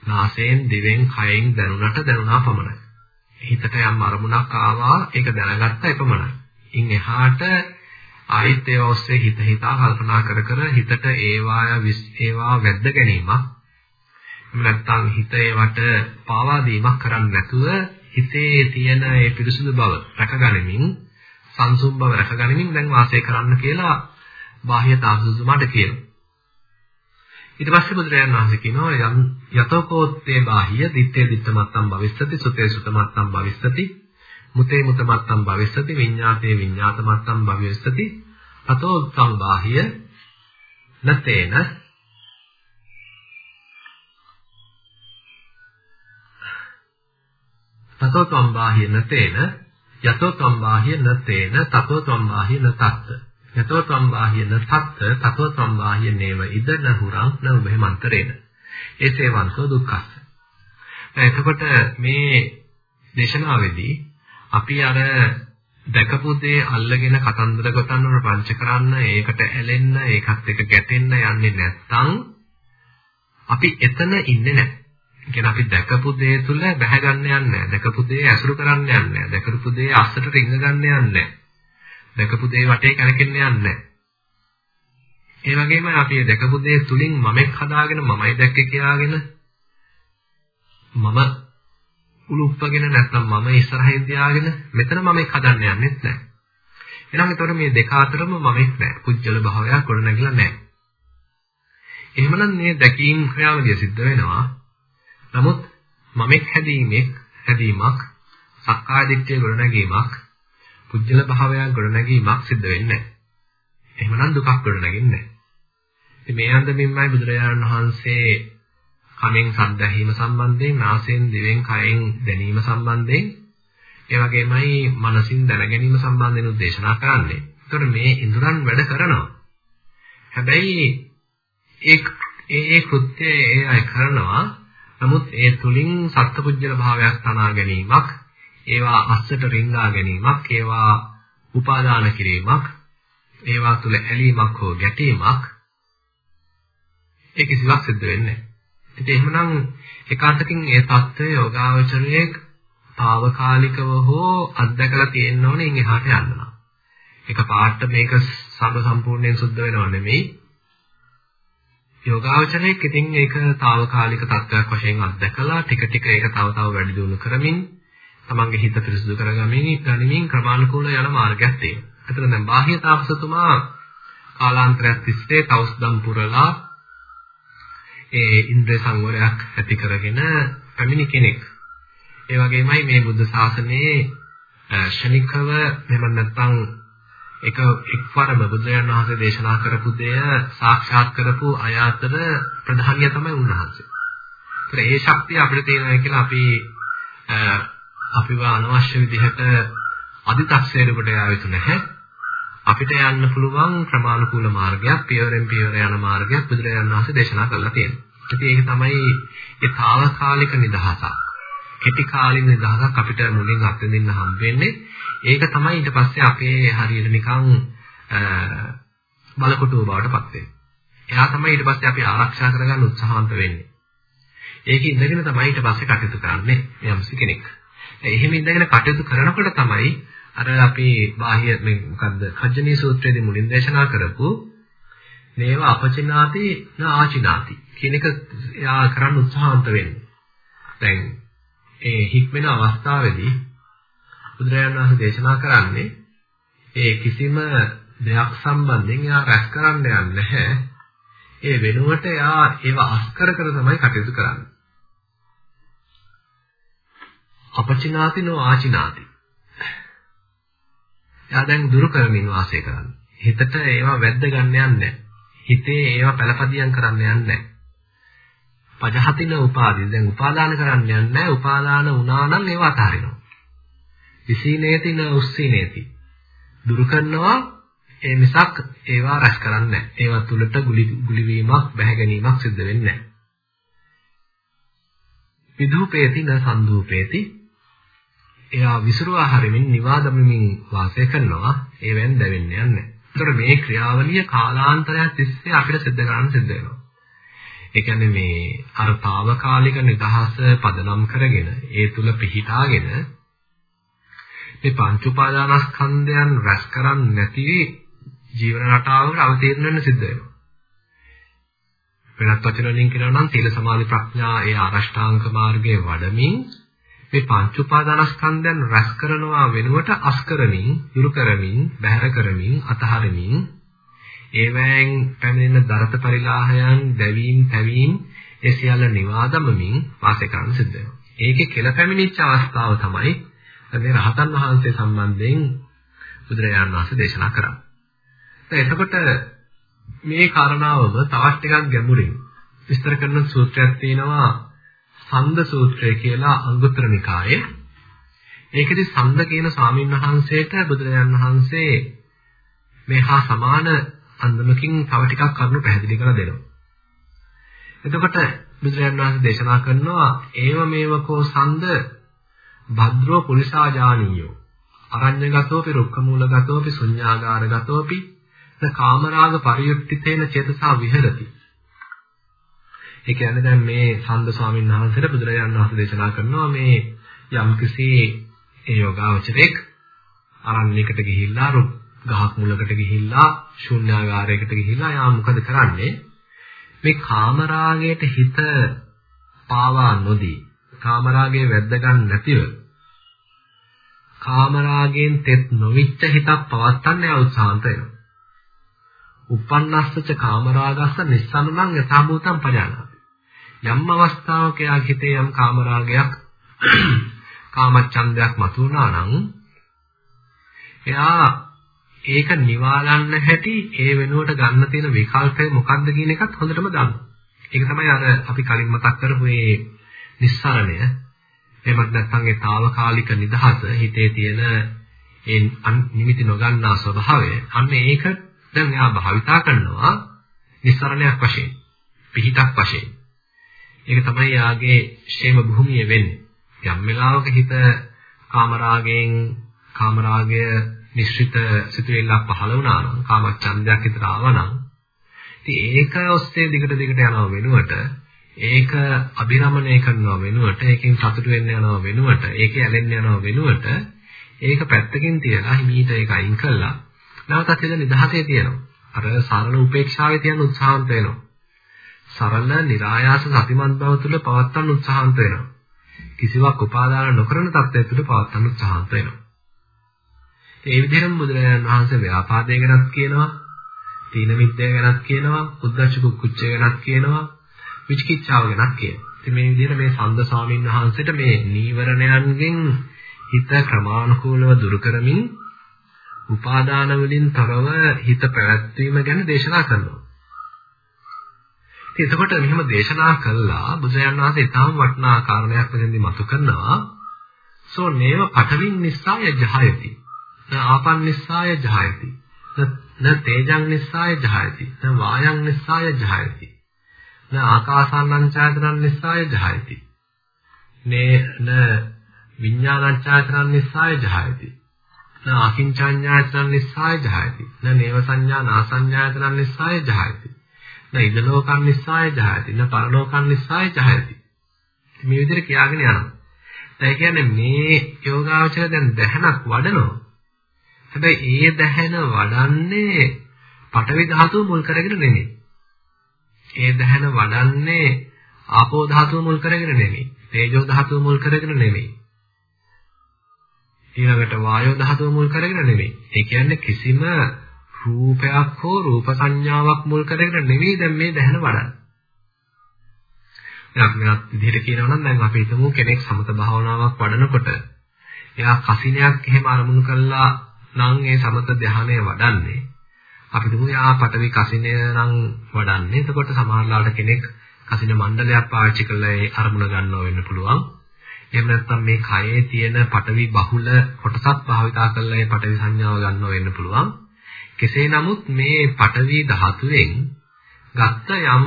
නාසයෙන් දිවෙන් කයෙන් දැනුණට දැනුණා පමණයි හිතට යම් අරමුණක් ආවා ඒක දැනගත්ත එපමණයි ඉන් එහාට ආයිත් ඒවා ඔස්සේ හිත හිතා කල්පනා කර කර හිතට ඒවාය ඒවා වැද්ද ගැනීමක් නැත්නම් හිත ඒවට පාවා දීමක් කරන්නේ නැතුව හිතේ තියෙන ඒ පිරිසුදු බව රැකගනිමින් සංසුම් බව රැකගනිමින් දැන් වාසය කරන්න කියලා බාහ්‍ය තාසුදුමාට කියනවා. ඊට පස්සේ බුදුරජාණන් වහන්සේ කියනවා යම් යතෝකෝත්තේ බාහ්‍ය දිත්තේ දිත්තමත්තම් භවිස්සති සුතේ සුතමත්තම් භවිස්සති මුතේ මුතමත්තම් භවිස්සති විඤ්ඤාතේ විඤ්ඤාතමත්තම් භවිස්සති තතෝ සංබාහ්‍ය නතේන. තතෝ සංබාහ්‍ය නතේන යතෝ සංබාහ්‍ය නතේන තතෝ සංබාහ්‍ය නතත්. යතෝ සංබාහ්‍ය නතත් තතෝ සංබාහ්‍ය නේව ඉද නහුරං න උභයමන්තරේන ඒසේවන්තෝ දුක්ඛස්ස එතකොට මේ දේශනාවේදී අපි අර දැකපු දේ අල්ලගෙන කතන්දර ගොතන්න පංච කරන්න ඒකට ඇලෙන්න ඒකත් එක්ක ගැටෙන්න යන්නේ නැත්නම් අපි එතන ඉන්නේ නැහැ. කියන්නේ අපි දැකපු දේ තුල බැහැ ගන්න යන්නේ නැහැ. දැකපු දේ ඇසුරු කරන්න යන්නේ නැහැ. දැකපු දේ අස්සට රිංග ගන්න යන්නේ නැහැ. දැකපු දේ වටේ කලකින්න යන්නේ නැහැ. ඒ වගේම අපි දැකපු දේ තුලින් මමෙක් හදාගෙන මමයි දැක්කේ කියාගෙන මම උලුප්පගෙන නැත්නම් මම ඉස්සරහින් තියාගෙන මෙතන මමෙක් හදන්න යන්නෙත් නැහැ. එහෙනම් ඒතකොට මේ දෙක අතරම මමෙක් නැහැ. කුජල භාවයක් ගොඩනැගිලා නැහැ. එහෙමනම් මේ දැකීම් ක්‍රියාවලිය සිද්ධ වෙනවා. නමුත් මමෙක් හැදීමක් හැදීමක් සක්කාය දිට්ඨිය ගොඩනැගීමක් කුජල භාවයක් ගොඩනැගීමක් සිද්ධ වෙන්නේ නැහැ. එහෙමනම් දුකක් ගොඩනැගෙන්නේ නැහැ. ඉතින් මේ අන්දමින්මයි බුදුරජාණන් වහන්සේ කනෙන් ශබ්ද ඇහිම සම්බන්ධයෙන්, නාසයෙන් දිවෙන් කයෙන් දැනීම සම්බන්ධයෙන්, ඒ වගේමයි මනසින් දැන ගැනීම සම්බන්ධයෙන් උදේශනා කරන්නේ. ඒතකොට මේ ඉඳුරන් වැඩ කරනවා. හැබැයි ඒ ඒ කෘත්‍ය ඒ අය කරනවා. නමුත් ඒ තුලින් සත්පුජ්‍යල භාවයක් තනා ගැනීමක්, ඒවා අස්සට රිංගා ගැනීමක්, ඒවා උපාදාන කිරීමක්, ඒවා තුල ඇලීමක් හෝ ගැටීමක් ඒ කිසිවක් සිද්ධ වෙන්නේ නැහැ. ඉතින් එහෙමනම් එකාන්තකින් ඒ தত্ত্বය යෝගාවචරයේ తాවකාලිකව හෝ අත්දකලා තියෙන්න ඕනේ ඉන් එහාට යන්න. එක පාට මේක සම්ප සම්පූර්ණයෙන් සුද්ධ වෙනව නෙමෙයි. යෝගාවචරයේ ඉතින් ඒක తాවකාලික තත්ත්වයක් වශයෙන් අත්දකලා ටික ටික ඒක තව තව වැඩි දියුණු කරමින් තමන්ගේ හිත පිරිසිදු කරගමින් ගනිමින් ක්‍රමානුකූල යන මාර්ගයක් තියෙනවා. එතන දැන් බාහ්‍ය තාපසතුමා කාලාන්තරයක් තිස්සේ තවුස්දම් පුරලා ඒ ඉන්ද්‍රිය සංවරයක් ඇති කරගෙන පැමිණි කෙනෙක්. ඒ වගේමයි මේ බුද්ධ ශාසනයේ ශනිකව එහෙම නැත්නම් එක එක්වරම බුදුරජාණන් වහන්සේ දේශනා කරපු දෙය සාක්ෂාත් කරපු අය අතර ප්‍රධානිය තමයි උන්වහන්සේ. ඒතර ඒ ශක්තිය අපිට තියෙනවා කියලා අපි අපිව අනවශ්‍ය විදිහට අදි탁සේරකට යාවිතු නැහැ. අපිට යන්න පුළුවන් ක්‍රමානුකූල මාර්ගයක් පියවරෙන් පියවර යන මාර්ගයක් බුදුරජාණන් වහන්සේ දේශනා කරලා තියෙනවා. ඉතින් ඒක තමයි ඒ తాවකාලික නිදහසක්. කෙටි කාලින නිදහසක් අපිට මුලින් අත්දෙන්න හම්බ වෙන්නේ. ඒක තමයි ඊට පස්සේ අපේ හරියට නිකන් බලකොටුව බවට පත් වෙන්නේ. එයා තමයි ඊට පස්සේ අපි ආරක්ෂා කරගන්න උත්සාහන්ත වෙන්නේ. ඒක ඉඳගෙන තමයි ඊට පස්සේ කටයුතු කරන්නේ යම්සි කෙනෙක්. එහෙම ඉඳගෙන කටයුතු කරනකොට තමයි අර අපි බාහ්‍ය මේ මොකද්ද කජ්ජනී සූත්‍රයේදී මුලින් දේශනා කරපු නේව අපචිනාති නාචිනාති කියන එක එයා කරන්න උත්සාහන්ත වෙන්නේ. දැන් ඒ හික්මෙන අවස්ථාවේදී බුදුරජාණන් වහන්සේ දේශනා කරන්නේ ඒ කිසිම දෙයක් සම්බන්ධයෙන් එයා රැස් කරන්න යන්නේ නැහැ. ඒ වෙනුවට එයා ඒව අස්කර කර තමයි කටයුතු කරන්නේ. අපචිනාති නෝ ආචිනාති. එයා දැන් දුරු කරමින් වාසය කරන්නේ. හිතට ඒවා වැද්ද ගන්න යන්නේ හිතේ ඒවා පළපදියම් කරන්න යන්නේ පජහතින උපාදී දැන් උපාදාන කරන්න යන්නේ උපාදාන වුණා නම් ඒවා අතාරිනවා. විසීනේතින උස්සීනේති. දුරු කරනවා ඒ මිසක් ඒවා රැස් කරන්නේ නැහැ. ඒවා තුලට ගුලි ගුලි වීමක් බැහැ ගැනීමක් සිද්ධ වෙන්නේ නැහැ. විදූපේති න සන්දූපේති එයා විසිරුවා හරිමින් නිවාදමින් වාසය කරනවා ඒවෙන් දැවෙන්නේ නැහැ. ඒතර මේ ක්‍රියාවලිය කාලාන්තරයක් තිස්සේ අපිට සිද්ධ කරන්න සිද්ධ වෙනවා. ඒ කියන්නේ මේ අර తాවකාලික නිදහස පදනම් කරගෙන ඒ තුල පිහිටාගෙන මේ පංච උපාදානස්කන්ධයන් රැස් කරන්නේ නැති ජීවන රටාවකට අවතීර්ණ වෙන්න සිද්ධ වෙනවා. වෙනත් වචන වලින් කියනවා නම් සීල සමාධි ප්‍රඥා ඒ ආරෂ්ඨාංග මාර්ගයේ වඩමින් මේ පංච උපාදානස්කන්ධයන් රැස් කරනවා වෙනුවට අස් කරමින්, දුරු කරමින්, බැහැර කරමින්, අතහරමින් ඒවැයෙන් පැමිණෙන දරත පරිලාහයන්, දැවීම්, තැවීම් ඒ සියල්ල නිවාදමමින් වාසය කරන්න සිද්ධ වෙනවා. ඒකේ කෙල පැමිණිච්ච අවස්ථාව තමයි මේ රහතන් වහන්සේ සම්බන්ධයෙන් බුදුරජාණන් වහන්සේ දේශනා කරා. දැන් එතකොට මේ කාරණාවම තවත් ටිකක් ගැඹුරින් විස්තර කරන සූත්‍රයක් තියෙනවා සන්ද සූත්‍රය කියලා අංගුත්තර නිකායේ. ඒකෙදි සන්ද කියන ස්වාමීන් වහන්සේට බුදුරජාණන් වහන්සේ මේ හා සමාන අන්දමකින් තව ටිකක් කරුණු පැහැදිලි කරලා දෙනවා. එතකොට බුදුරජාණන් වහන්සේ දේශනා කරනවා ඒව මේවකෝ සන්ද භද්‍රෝ පුරිසාජානීයෝ අරඤ්‍යගතෝපි රුක්කමූලගතෝපි ශුඤ්ඤාගාරගතෝපි න කාමරාග පරියුක්තිතේන චේතසා විහෙරති ඒ කියන්නේ දැන් මේ සම්ද ස්වාමීන් වහන්සේට බුදුරජාණන් වහන්සේ දේශනා කරනවා මේ යම්කිසි ඒ යෝගාවචරයක් අරණ්‍යයකට ගිහිල්ලා ගහක් මුලකට ගිහිල්ලා ශුන්‍යාගාරයකට ගිහිල්ලා යා මොකද කරන්නේ මේ කාමරාගයට හිත පාවා නොදී කාමරාගයේ වැද්ද ගන්න නැතිව කාමරාගයෙන් තෙත් නොවිච්ච හිතක් පවත්වන්න උත්සාහන්ත වෙනවා. uppannassaච කාමරාගස්ස නිස්සන්නං යථාභූතං පජානාති. යම් අවස්ථාවක යාගේ හිතේ යම් කාමරාගයක් *clears throat* කාමච්ඡන්දයක් මතුවනා නම් එයා ඒක නිවාලන්න හැටි ඒ වෙනුවට ගන්න තියෙන විකල්පය මොකක්ද කියන එකත් හොඳටම දන්නවා. ඒක තමයි අර අපි කලින් මතක් කරපු මේ නිස්සරණය. එහෙමත් නැත්නම් ඒ తాවකාලික නිදහස හිතේ තියෙන ඒ නිමිති නොගන්නා ස්වභාවය. අන්න ඒක දැන් එයා භාවිතා කරනවා නිස්සරණයක් වශයෙන්. පිහිටක් වශයෙන්. ඒක තමයි යාගේ ෂේම භූමිය වෙන්නේ. යම් වෙලාවක හිත කාමරාගයෙන් කාමරාගය නිශ්චිත සිතුවිල්ලක් පහළ වුණා නම් කාමච්ඡන්දයක් හිතට ආවා නම් ඉතින් ඒක ඔස්සේ දිගට දිගට යනවා වෙනුවට ඒක අභිරමණය කරනවා වෙනුවට ඒකෙන් සතුට වෙන්න යනවා වෙනුවට ඒකේ ඇලෙන්න යනවා වෙනුවට ඒක පැත්තකින් තියලා හිමීට ඒක අයින් කළා. නැවතත් ඒක නිදහසේ තියෙනවා. අර සරල උපේක්ෂාවේ තියෙන උත්සාහන්ත වෙනවා. සරල નિરાයාස සතිමත් බව තුළ පවත්වන්න උත්සාහන්ත වෙනවා. කිසිවක් උපාදාන නොකරන තත්ත්වය තුළ පවත්වන්න උත්සාහන්ත වෙනවා. ඒ විදිහටම බුදුරජාණන් වහන්සේ ව්‍යාපාදය ගැනත් කියනවා, තීන මිද්දය ගැනත් කියනවා, උද්දච්ච කුච්චය ගැනත් කියනවා, විචිකිච්ඡාව ගැනත් කියනවා. ඉතින් මේ විදිහට මේ සම්ද ස්වාමීන් වහන්සේට මේ නීවරණයන්ගෙන් හිත ක්‍රමානුකූලව දුරු කරමින් උපාදාන වලින් තරව හිත පැවැත්වීම ගැන දේශනා කරනවා. ඉතින් එතකොට මෙහෙම දේශනා කළා බුදුරජාණන් වහන්සේ ඊටාම් වටිනා කාරණයක් මෙතෙන්දි මතු කරනවා. සෝ නේව පඨවින් නිස්සාය ජහයති. න ආපන් නිස්සාය ජහයති. න තේජං නිස්සාය ජහයති. න වායං නිස්සාය ජහයති. න ආකාසානං නිස්සාය ජහයති. නේ න විඥානං නිස්සාය ජහයති. න අකින්චඤ්ඤායතන නිස්සාය ජහයති. න නේව සංඥා නාසඤ්ඤායතන නිස්සාය ජහයති. න ඉදලෝකම් නිස්සාය ජහයති න පරලෝකම් නිස්සාය ජහයති මේ විදිහට කියාගෙන යනවා. ඒ කියන්නේ මේ යෝගාවචර දැන් දහනක් වඩනවා. හැබැයි ඒ දහන වඩන්නේ පඨවි ධාතුව මුල් කරගෙන නෙමෙයි. ඒ දහන වඩන්නේ ආපෝ ධාතුව මුල් කරගෙන නෙමෙයි. තේජෝ ධාතුව මුල් කරගෙන නෙමෙයි. ඊළඟට වායෝ ධාතුව මුල් කරගෙන නෙමෙයි. ඒ කියන්නේ කිසිම රූපයක් හෝ රූප සංඥාවක් මුල් කරගෙන නෙවෙයි දැන් මේ දැහන වඩන්නේ. දැන් වෙනත් විදිහට කියනවා නම් දැන් අපි හිතමු කෙනෙක් සමත භාවනාවක් වඩනකොට එයා කසිනයක් එහෙම අරමුණු කළා නම් ඒ සමත ධානය වඩන්නේ. අපි හිතමු එයා පටවි කසිනය නම් වඩන්නේ. එතකොට සමහරලාට කෙනෙක් කසින මණ්ඩලයක් පාවිච්චි කරලා ඒ අරමුණ ගන්නවා වෙන්න පුළුවන්. එහෙම නැත්නම් මේ කයේ තියෙන පටවි බහුල කොටසක් භාවිතා කරලා ඒ පටවි සංඥාව ගන්නවා වෙන්න පුළුවන්. කෙසේ නමුත් මේ පඨවි ධාතුවෙන් ගත්ත යම්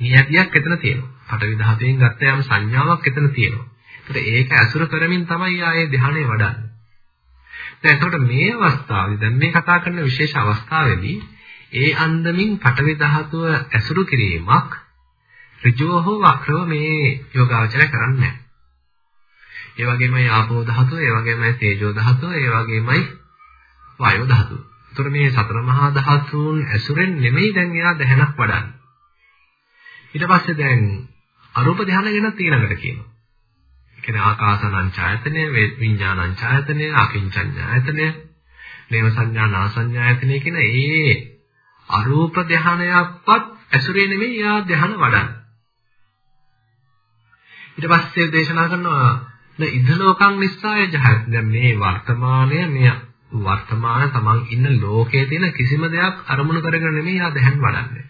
නියතියක් එතන තියෙනවා. පඨවි ධාතුවෙන් ගත්ත යම් සංඥාවක් එතන තියෙනවා. ඒකට ඒක ඇසුර කරමින් තමයි ආයේ ධානය වඩන්නේ. දැන් එතකොට මේ අවස්ථාවේ දැන් මේ කතා කරන විශේෂ අවස්ථාවේදී ඒ අන්දමින් පඨවි ධාතුව ඇසුරු කිරීමක් ඍජුව හෝ වක්‍රව මේ යෝගාචරය කරන්නේ නැහැ. ඒ වගේමයි ආපෝ ධාතුව, ඒ වගේමයි තේජෝ ධාතුව, ඒ වගේමයි වායෝ ධාතුව. ඒතර මේ සතර මහා ධාතුන් ඇසුරෙන් නෙමෙයි දැන් එයා දැහැනක් වඩන්නේ. ඊට පස්සේ දැන් අරූප ධානය ගැන ඊළඟට කියනවා. ඒ කියන්නේ ආකාසනං ඡායතනය, විඥානං ඡායතනය, අකින්චඤ්ඤායතනය, නේව සංඥා නාසඤ්ඤායතනය කියන ඒ අරූප ධානයක්වත් ඇසුරේ නෙමෙයි එයා ධාන වඩන්නේ. ඊට පස්සේ දේශනා කරනවා න ඉදලෝකං නිස්සාය ජහත් දැන් මේ වර්තමානය මේ වර්තමාන තමන් ඉන්න ලෝකයේ තියෙන කිසිම දෙයක් අරමුණු කරගෙන නෙමෙයි ආ දැහන් වඩන්නේ.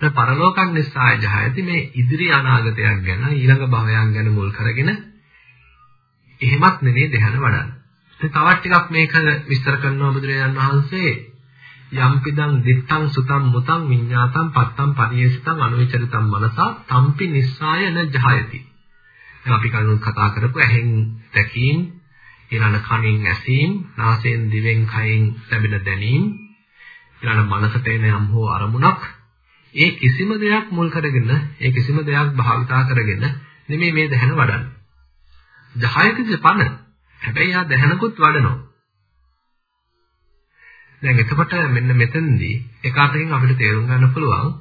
න පරලෝකං නිස්සාය ජහයති මේ ඉදිරි අනාගතයක් ගැන ඊළඟ භවයන් ගැන මුල් කරගෙන එහෙමත් නෙමෙයි දැහන වඩන්නේ. තවත් ටිකක් මේක විස්තර කරනවා බුදුරජාණන් වහන්සේ යම්පිදං දිත්තං සුතං මුතං විඤ්ඤාතං පත්තං පරියේසිතං අනුවිචරිතං මනසා තම්පි නිස්සාය න ජහයති. දැන් අපි කලින් කතා කරපු ඇහෙන් දැකීම, ඊළඟ කනින් ඇසීම, නාසයෙන් දිවෙන් කයින් ලැබෙන දැනීම, ඊළඟ මනසට එන යම් හෝ අරමුණක්, ඒ කිසිම දෙයක් මුල් කරගෙන, ඒ කිසිම දෙයක් භාවිතා කරගෙන නෙමෙයි මේ දැහැන වඩන්නේ. ජහයතිද පන. හැබැයි ආ දැහැනකුත් වඩනවා. දැන් එතකොට මෙන්න මෙතනදී එක අතකින් අපිට තේරුම් ගන්න පුළුවන්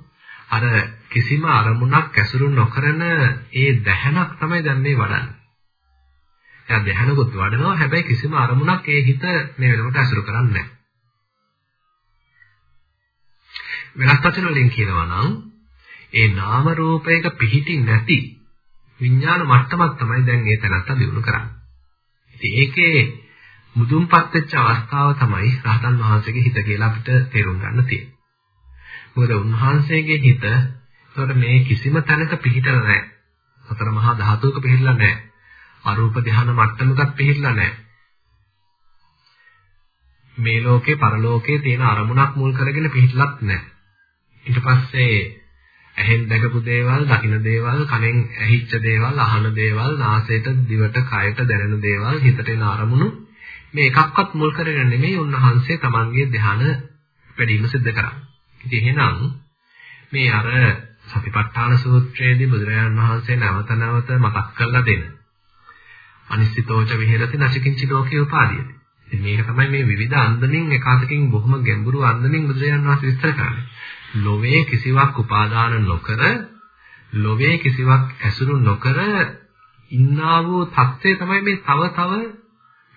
අර කිසිම අරමුණක් ඇසුරු නොකරන ඒ දැහැනක් තමයි දැන් මේ වඩන්නේ. එයා දැහැනකුත් වඩනවා හැබැයි කිසිම අරමුණක් ඒ හිත මේ වෙනකොට ඇසුරු කරන්නේ නැහැ. වෙනස් වචන වලින් කියනවා නම් ඒ නාම රූපයක පිහිටි නැති විඥාන මට්ටමක් තමයි දැන් ඒ තැනත්ත දිනු කරන්නේ. ඉතින් ඒකේ මුදුන්පත් වෙච්ච අවස්ථාව තමයි රහතන් වහන්සේගේ හිත කියලා අපිට තේරුම් ගන්න තියෙන්නේ. මොකද උන්වහන්සේගේ හිත ඒකට මේ කිසිම තැනක පිහිටලා නැහැ. සතර මහා ධාතුක පිහිටලා නැහැ. අරූප ධ්‍යාන මට්ටමකත් පිහිටලා නැහැ. මේ ලෝකේ පරලෝකේ තියෙන අරමුණක් මුල් කරගෙන පිහිටලත් නැහැ. ඊට පස්සේ ඇහෙන් දැකපු දේවල්, දකින දේවල්, කනෙන් ඇහිච්ච දේවල්, අහන දේවල්, නාසයට, දිවට, කයට දැනෙන දේවල්, හිතට එන අරමුණු මේ එකක්වත් මුල් කරගෙන නෙමෙයි උන්වහන්සේ තමන්ගේ ධ්‍යාන වැඩිම සිද්ධ කරන්නේ. ඉතින් එහෙනම් මේ අර සතිපට්ඨාන සූත්‍රයේදී බුදුරජාණන් වහන්සේ නැවත නැවත මතක් කරලා දෙන අනිශ්චිතෝච විහෙරති නචකින්චි ලෝකේ උපාදීයති. ඉතින් මේක තමයි මේ විවිධ අන්දමින් එකාතකින් බොහොම ගැඹුරු අන්දමින් බුදුරජාණන් වහන්සේ විස්තර කරන්නේ. ලෝවේ කිසිවක් උපාදාන නොකර ලෝවේ කිසිවක් ඇසුරු නොකර ඉන්නා වූ தත්ත්වය තමයි මේ තව තව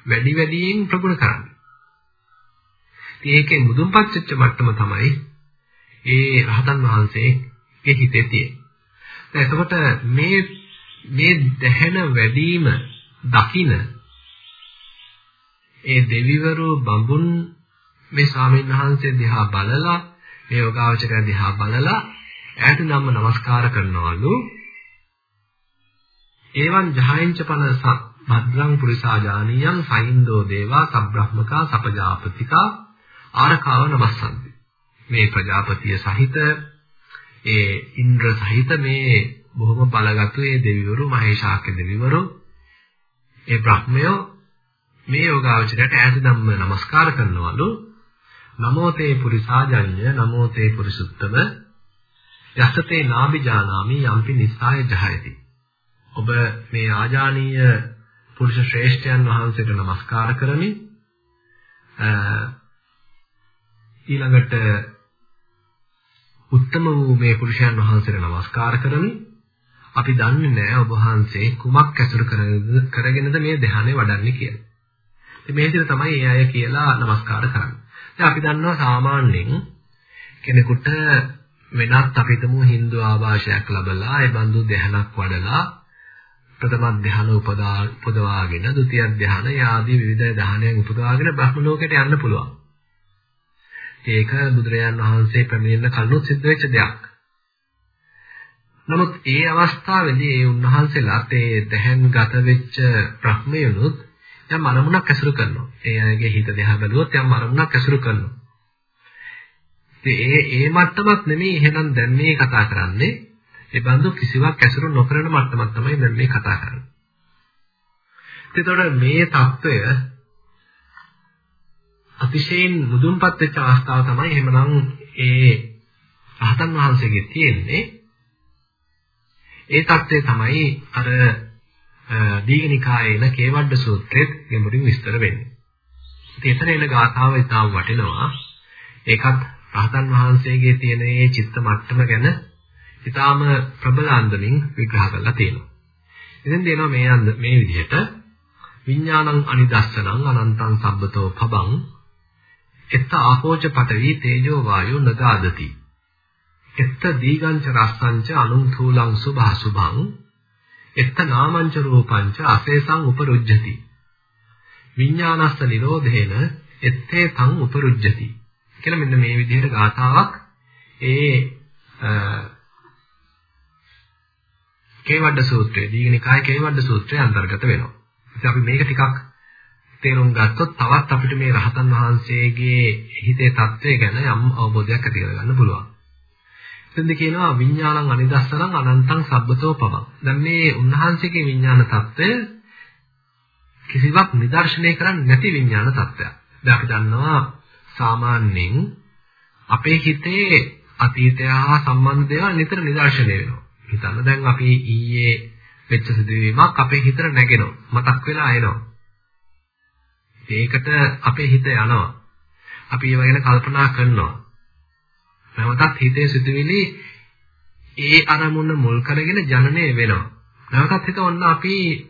වැඩි වැඩියෙන් ප්‍රගුණ කරන්න. ඉතින් ඒකේ මුදුන්පත් වෙච්ච මට්ටම තමයි ඒ රහතන් වහන්සේගේ හිතේ තියෙන්නේ. එතකොට මේ මේ දැහැන වැඩිම දකින ඒ දෙවිවරු බඹුන් මේ ස්වාමීන් වහන්සේ දිහා බලලා මේ යෝගාවචරය දිහා බලලා ඈට නම්ම নমස්කාර කරනවලු. එවං ජහයන්ච පනස භද්‍රං පුරිසාජානියං සයින්දෝ දේවා සබ්‍රහ්මකා සපජාපතිකා ආරකාව නමස්සන්ති. මේ ප්‍රජාපතිය සහිත ඒ ඉන්ද්‍ර සහිත මේ බොහොම බලගත් ඒ දෙවිවරු මහේශාක්‍ය දෙවිවරු ඒ බ්‍රහ්මයෝ මේ යෝගාවචරයට ඈත ධම්ම නමස්කාර කරනවලු. නමෝ තේ පුරිසාජඤ්ඤ නමෝ තේ පුරිසුත්තම යසතේ නාභිජානාමි යම්පි නිස්සාය ජහයති. ඔබ මේ ආජානීය පුරුෂ ශ්‍රේෂ්ඨයන් වහන්සේට නමස්කාර කරමි. ඊළඟට උත්තම වූ මේ පුරුෂයන් වහන්සේට නමස්කාර කරමි. අපි දන්නේ නැහැ ඔබ වහන්සේ කුමක් ඇසුරු කරගෙනද මේ ධ්‍යානෙ වඩන්නේ කියලා. ඉතින් මේ විදිහට තමයි ඒ අය කියලා নমස්කාර කරන්නේ. දැන් අපි දන්නවා සාමාන්‍යයෙන් කෙනෙකුට වෙනත් අපි හිතමු Hindu ආభాෂයක් ලැබලා ඒ බඳු ධ්‍යානක් වඩලා ප්‍රථම ධ්‍යාන උපදා උපදවාගෙන ဒုတိ ය ධ්‍යාන ආදී විවිධ ධ්‍යානයන් උපදවාගෙන බ්‍රහ්ම ලෝකයට යන්න පුළුවන්. ඒක බුදුරජාන් වහන්සේ පැමිණෙන කල්නොත් සිද්ධ වෙච්ච දෙයක්. නමුත් ඒ අවස්ථාවේදී ඒ උන්වහන්සේලාට ඒ දැහන් ගත වෙච්ච ප්‍රඥයනුත් යම් අරමුණක් ඇසුරු කරනවා. ඒ අයගේ හිත දිහා බැලුවොත් යම් අරමුණක් ඇසුරු කරනවා. ඒ ඒ මට්ටමක් නෙමෙයි එහෙනම් දැන් මේ කතා කරන්නේ. ඒ බඳු කිසිවක් ඇසුරු නොකරන මට්ටමක් තමයි දැන් මේ කතා කරන්නේ. එතකොට මේ தত্ত্বය අතිශයින් මුදුන්පත් වෙච්ච අවස්ථාව තමයි එහෙමනම් ඒ රහතන් වහන්සේගේ තියෙන්නේ. ඒ தත්ත්වය තමයි අර දීඝනිකායේ එන කේවඩ සූත්‍රෙත් ගැඹුරින් විස්තර වෙන්නේ. ඉතින් එතන එන ගාථාව ඉතාම වටිනවා. ඒකත් රහතන් වහන්සේගේ තියෙන මේ චිත්ත මට්ටම ගැන ඉතාම ප්‍රබල අන්දමින් විග්‍රහ කරලා තියෙනවා. ඉතින් දෙනවා මේ අන්ද මේ විදිහට විඥානං අනිදස්සනං අනන්තං සබ්බතෝ පබං එත්ත ආපෝච පටවි තේජෝ වායෝ නදාදති එත්ත දීගංච රස්සංච අනුන් thූලං සුභා සුභං එත්ත නාමංච රූපංච අසේසං උපරුජ්ජති. විඥානස්ස නිරෝධේන එත්තේ තං උපරුජ්ජති. කියලා මෙන්න මේ විදිහට ගාථාවක් ඒ කේවඩ සූත්‍රයේ දීඝනිකාය කේවඩ සූත්‍රයේ අන්තර්ගත වෙනවා. ඉතින් අපි මේක ටිකක් තේරුම් ගත්තොත් තවත් අපිට මේ රහතන් වහන්සේගේ හිතේ தත්වය ගැන යම් අවබෝධයක් ඇති කරගන්න පුළුවන්. එතෙන්ද කියනවා විඥානං අනිදස්සනං අනන්තං සබ්බතෝ පබං. දැන් මේ උන්වහන්සේගේ විඥාන தත්වය කිසිවක් නිදර්ශනය කරන්නේ නැති විඥාන தත්වයක්. දැන් අපි දන්නවා සාමාන්‍යයෙන් අපේ හිතේ අතීතය හා සම්බන්ධ දේවල් නිතර නිදර්ශනය වෙනවා. හිතන්න දැන් අපි ඊයේ වෙච්ච සිදුවීමක් අපේ හිතට නැගෙනවා. මතක් වෙලා එනවා. ඒකට අපේ හිත යනවා. අපි ඒව ගැන කල්පනා කරනවා. නැවතත් හිතේ සිතුවිලි ඒ අරමුණ මුල් කරගෙන ජනනය වෙනවා. නැවතත් හිත ඔන්න අපි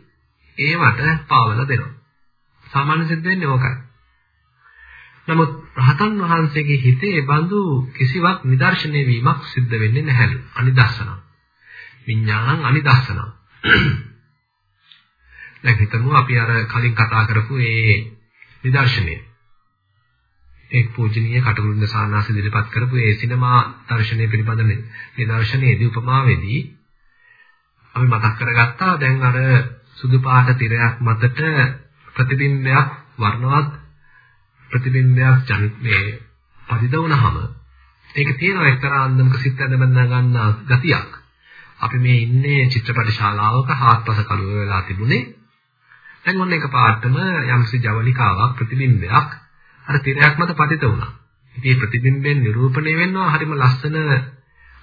ඒවට පාවල දෙනවා. සාමාන්‍ය සිද්ධ වෙන්නේ ඕකයි. නමුත් රහතන් වහන්සේගේ හිතේ බඳු කිසිවක් නිදර්ශනය වීමක් සිද්ධ වෙන්නේ නැහැලු. අනිදස්සන. විඥානං අනිදස්සන. *clears throat* දැන් හිතමු අපි අර කලින් කතා කරපු ඒ නිදර්ශනය. එක් පූජනීය කටුකුරුන්ද සානාස ඉදිරිපත් කරපු ඒ සිනමා දර්ශනය පිළිබඳ නිදර්ශනයේදී උපමාවේදී අපි මතක් කරගත්තා දැන් අර සුදු පාට තිරයක් මතට ප්‍රතිබිම්බයක් වර්ණවත් ප්‍රතිබිම්බයක් ජනිත මේ පතිත වුණාම ඒක තියෙනවා එක්තරා අන්දමක සිත් ඇදබඳ ගන්න ගතියක්. අපි මේ ඉන්නේ චිත්‍රපට ශාලාවක හාත්පස කළුව වෙලා තිබුණේ. දැන් ඔන්න එක පාටම යම්සි ජවනිකාවක් ප්‍රතිබිම්බයක් අර තිරයක් මත පතිත වුණා. ඉතින් මේ ප්‍රතිබිම්බයෙන් නිරූපණය වෙනවා හරිම ලස්සන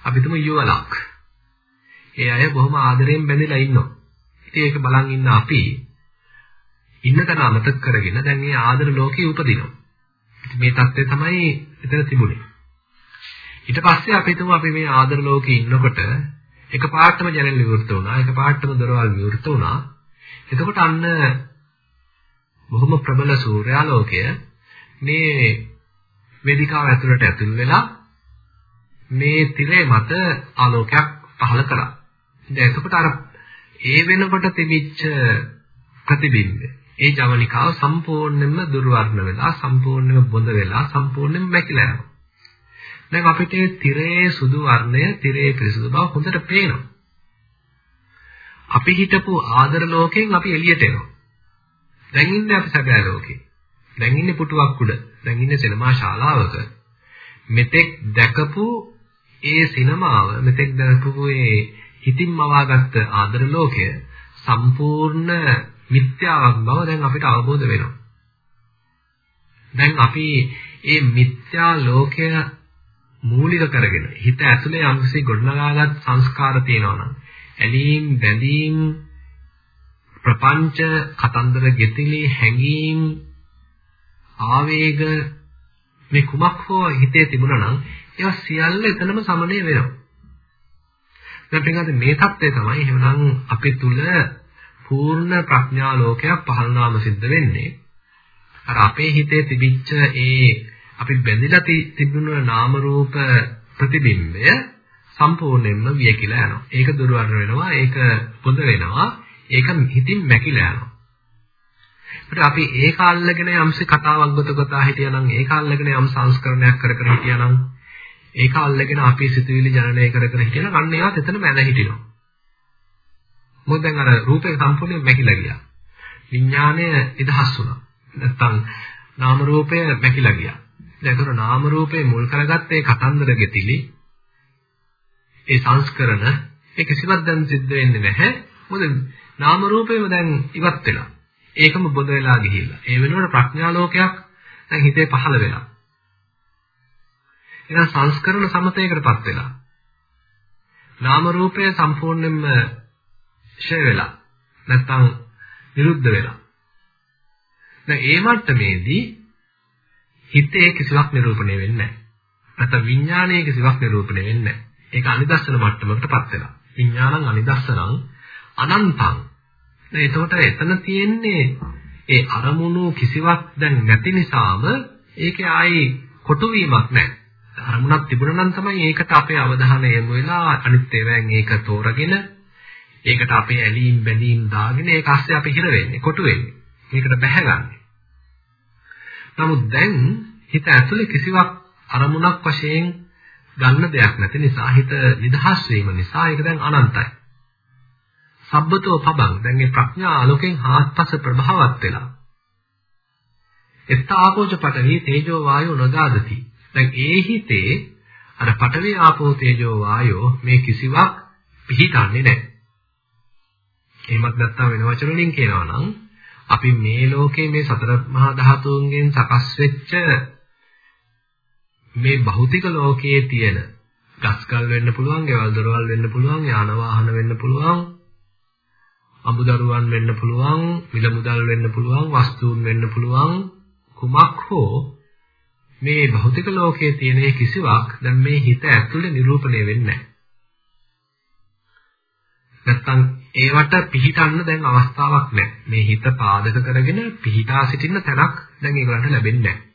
අපිටම යුවලක්. ඒ අය බොහොම ආදරෙන් බැඳලා ඉන්නවා. ඉතින් ඒක බලන් ඉන්න අපි ඉන්න තැන අමතක කරගෙන දැන් මේ ආදර ලෝකේ උපදිනවා. ඉතින් මේ தත්ත්වය තමයි එතන තිබුණේ. ඊට පස්සේ අපි හිතමු අපි මේ ආදර ලෝකේ ඉන්නකොට එකපාරටම ජනෙල් විවෘත වුණා. එකපාරටම දොරවල් විවෘත වුණා. එතකොට අන්න බොහොම ප්‍රබල සූර්යාලෝකය මේ වේදිකාව ඇතුළට ඇතුල් වෙලා මේ තිරේ මත ආලෝකයක් පහළ කරා. දැන් එතකොට අර ඒ වෙනකොට තිබිච්ච ප්‍රතිබිම්බය ඒ ජවනිකාව සම්පූර්ණයෙන්ම දුර්වර්ණ වෙලා සම්පූර්ණයෙන්ම බොඳ වෙලා සම්පූර්ණයෙන්ම මැකිලා යනවා. දැන් අපිට තිරේ සුදු වර්ණය තිරේ පිරිසුදු බව හොඳට පේනවා. අපි හිටපු ආදර ලෝකයෙන් අපි එළියට එනවා. දැන් ඉන්නේ අපි සැබෑ ලෝකේ. දැන් ඉන්නේ පුටුවක් උඩ. දැන් ඉන්නේ සිනමා ශාලාවක. මෙතෙක් දැකපු ඒ සිනමාව මෙතෙක් දැකපු ඒ හිතින් මවාගත්ත ආදර ලෝකය සම්පූර්ණ මිත්‍යාවක් බව දැන් අපිට අවබෝධ වෙනවා. දැන් අපි මේ මිත්‍යා ලෝකය මූලික කරගෙන හිත ඇතුලේ යම්කිසි ගොඩනගාගත් සංස්කාර තියෙනවා නම් ඇලීම් බැඳීම් ප්‍රපංච කතන්දර ගෙතිලි හැඟීම් ආවේග මේ කුමක් හෝ හිතේ තිබුණා නම් ඒවා සියල්ල එතනම සමනය වෙනවා. දැන් පිටකත් මේ தත්ත්වය තමයි එහෙනම් අපි තුල පූර්ණ ප්‍රඥා ලෝකයක් පහළනාම සිද්ධ වෙන්නේ. අර අපේ හිතේ තිබිච්ච ඒ අපි බැඳිලා තිබුණු නාම රූප ප්‍රතිබිම්බය සම්පූර්ණයෙන්ම වියකිලා යනවා. ඒක දුරවර්ණ වෙනවා, ඒක පොද වෙනවා, ඒක හිතින් මැකිලා යනවා. ඒකට අපි ඒක අල්ලගෙන යම්සි කතාවක් ගොත ගොතා හිටියානම් ඒක අල්ලගෙන යම් සංස්කරණයක් කර කර හිටියානම් ඒක අල්ලගෙන අපි සිතුවිලි ජනනය කර කර හිටියනම් අන්න ඒවත් එතනම ඇද හිටිනවා. මොකද දැන් අර රූපේ සම්පූර්ණයෙන් මැකිලා ගියා. විඥාණය නිදහස් වුණා. නැත්තම් නාම රූපය මැකිලා ගියා. දැන් ඒතර නාම රූපේ මුල් කරගත්තේ කතන්දර ගෙතිලි ඒ සංස්කරණ ඒ කිසිවක් දැන් සිද්ධ වෙන්නේ නැහැ. මොකද නාම රූපේම දැන් ඉවත් වෙලා. ඒකම බොඳ වෙලා ගිහිල්ලා. ඒ වෙනුවට ප්‍රඥා ලෝකයක් දැන් හිතේ පහළ වෙලා. එහෙනම් සංස්කරණ සමතේකටපත් වෙලා. නාම රූපය සම්පූර්ණයෙන්ම ෂය වෙලා. නැත්තම් විරුද්ධ වෙලා. දැන් ඒ මට්ටමේදී හිතේ කිසිවක් නිරූපණය වෙන්නේ නැහැ. නැත්නම් විඥානයේ කිසිවක් නිරූපණය වෙන්නේ නැහැ. ඒක අනිදස්සන මට්ටමකටපත් වෙලා. විඥානං අනිදස්සනං අනන්තං එතකොට එතන තියෙන්නේ ඒ අරමුණු කිසිවක් දැන් නැති නිසාම ඒකේ ආයි කොටු වීමක් නැහැ. අරමුණක් තිබුණා නම් තමයි ඒකට අපේ අවධානය යොමු වෙලා අනිත් ඒවායින් ඒක තෝරගෙන ඒකට අපේ ඇලීම් බැඳීම් දාගෙන ඒක ASCII අපි හිර වෙන්නේ, කොටු වෙන්නේ. මේකට බැහැගන්නේ. නමුත් දැන් හිත ඇතුලේ කිසිවක් අරමුණක් වශයෙන් ගන්න දෙයක් නැති නිසා හිත නිදහස් වීම නිසා ඒක දැන් අනන්තයි. සබ්බතෝ පබං දැන් මේ ප්‍රඥා ආලෝකෙන් හාත්පස ප්‍රභාවත් වෙලා. එත්ත ආපෝච පඨවි තේජෝ වායෝ නගාදති. දැන් ඒ හිතේ අර පඨවි ආපෝ තේජෝ වායෝ මේ කිසිවක් පිහිටන්නේ නැහැ. එහෙමත් නැත්නම් වෙන වචන වලින් කියනවා නම් අපි මේ ලෝකේ මේ සතර මහා ධාතුන්ගෙන් සකස් වෙච්ච මේ භෞතික ලෝකයේ තියෙන ගස්කල් වෙන්න පුළුවන්, ගෙවල් දොරවල් වෙන්න පුළුවන්, යාන වාහන වෙන්න පුළුවන්, අමුදරුවන් වෙන්න පුළුවන්, මිල මුදල් වෙන්න පුළුවන්, වස්තුන් වෙන්න පුළුවන්, කුමක් හෝ මේ භෞතික ලෝකයේ තියෙන කිසිවක් දැන් මේ හිත ඇතුලේ නිරූපණය වෙන්නේ නැහැ. නැත්තම් ඒවට පිහිටන්න දැන් අවස්ථාවක් නැහැ. මේ හිත පාදක කරගෙන පිහිටා සිටින්න තැනක් දැන් ඒගොල්ලන්ට ලැබෙන්නේ නැහැ.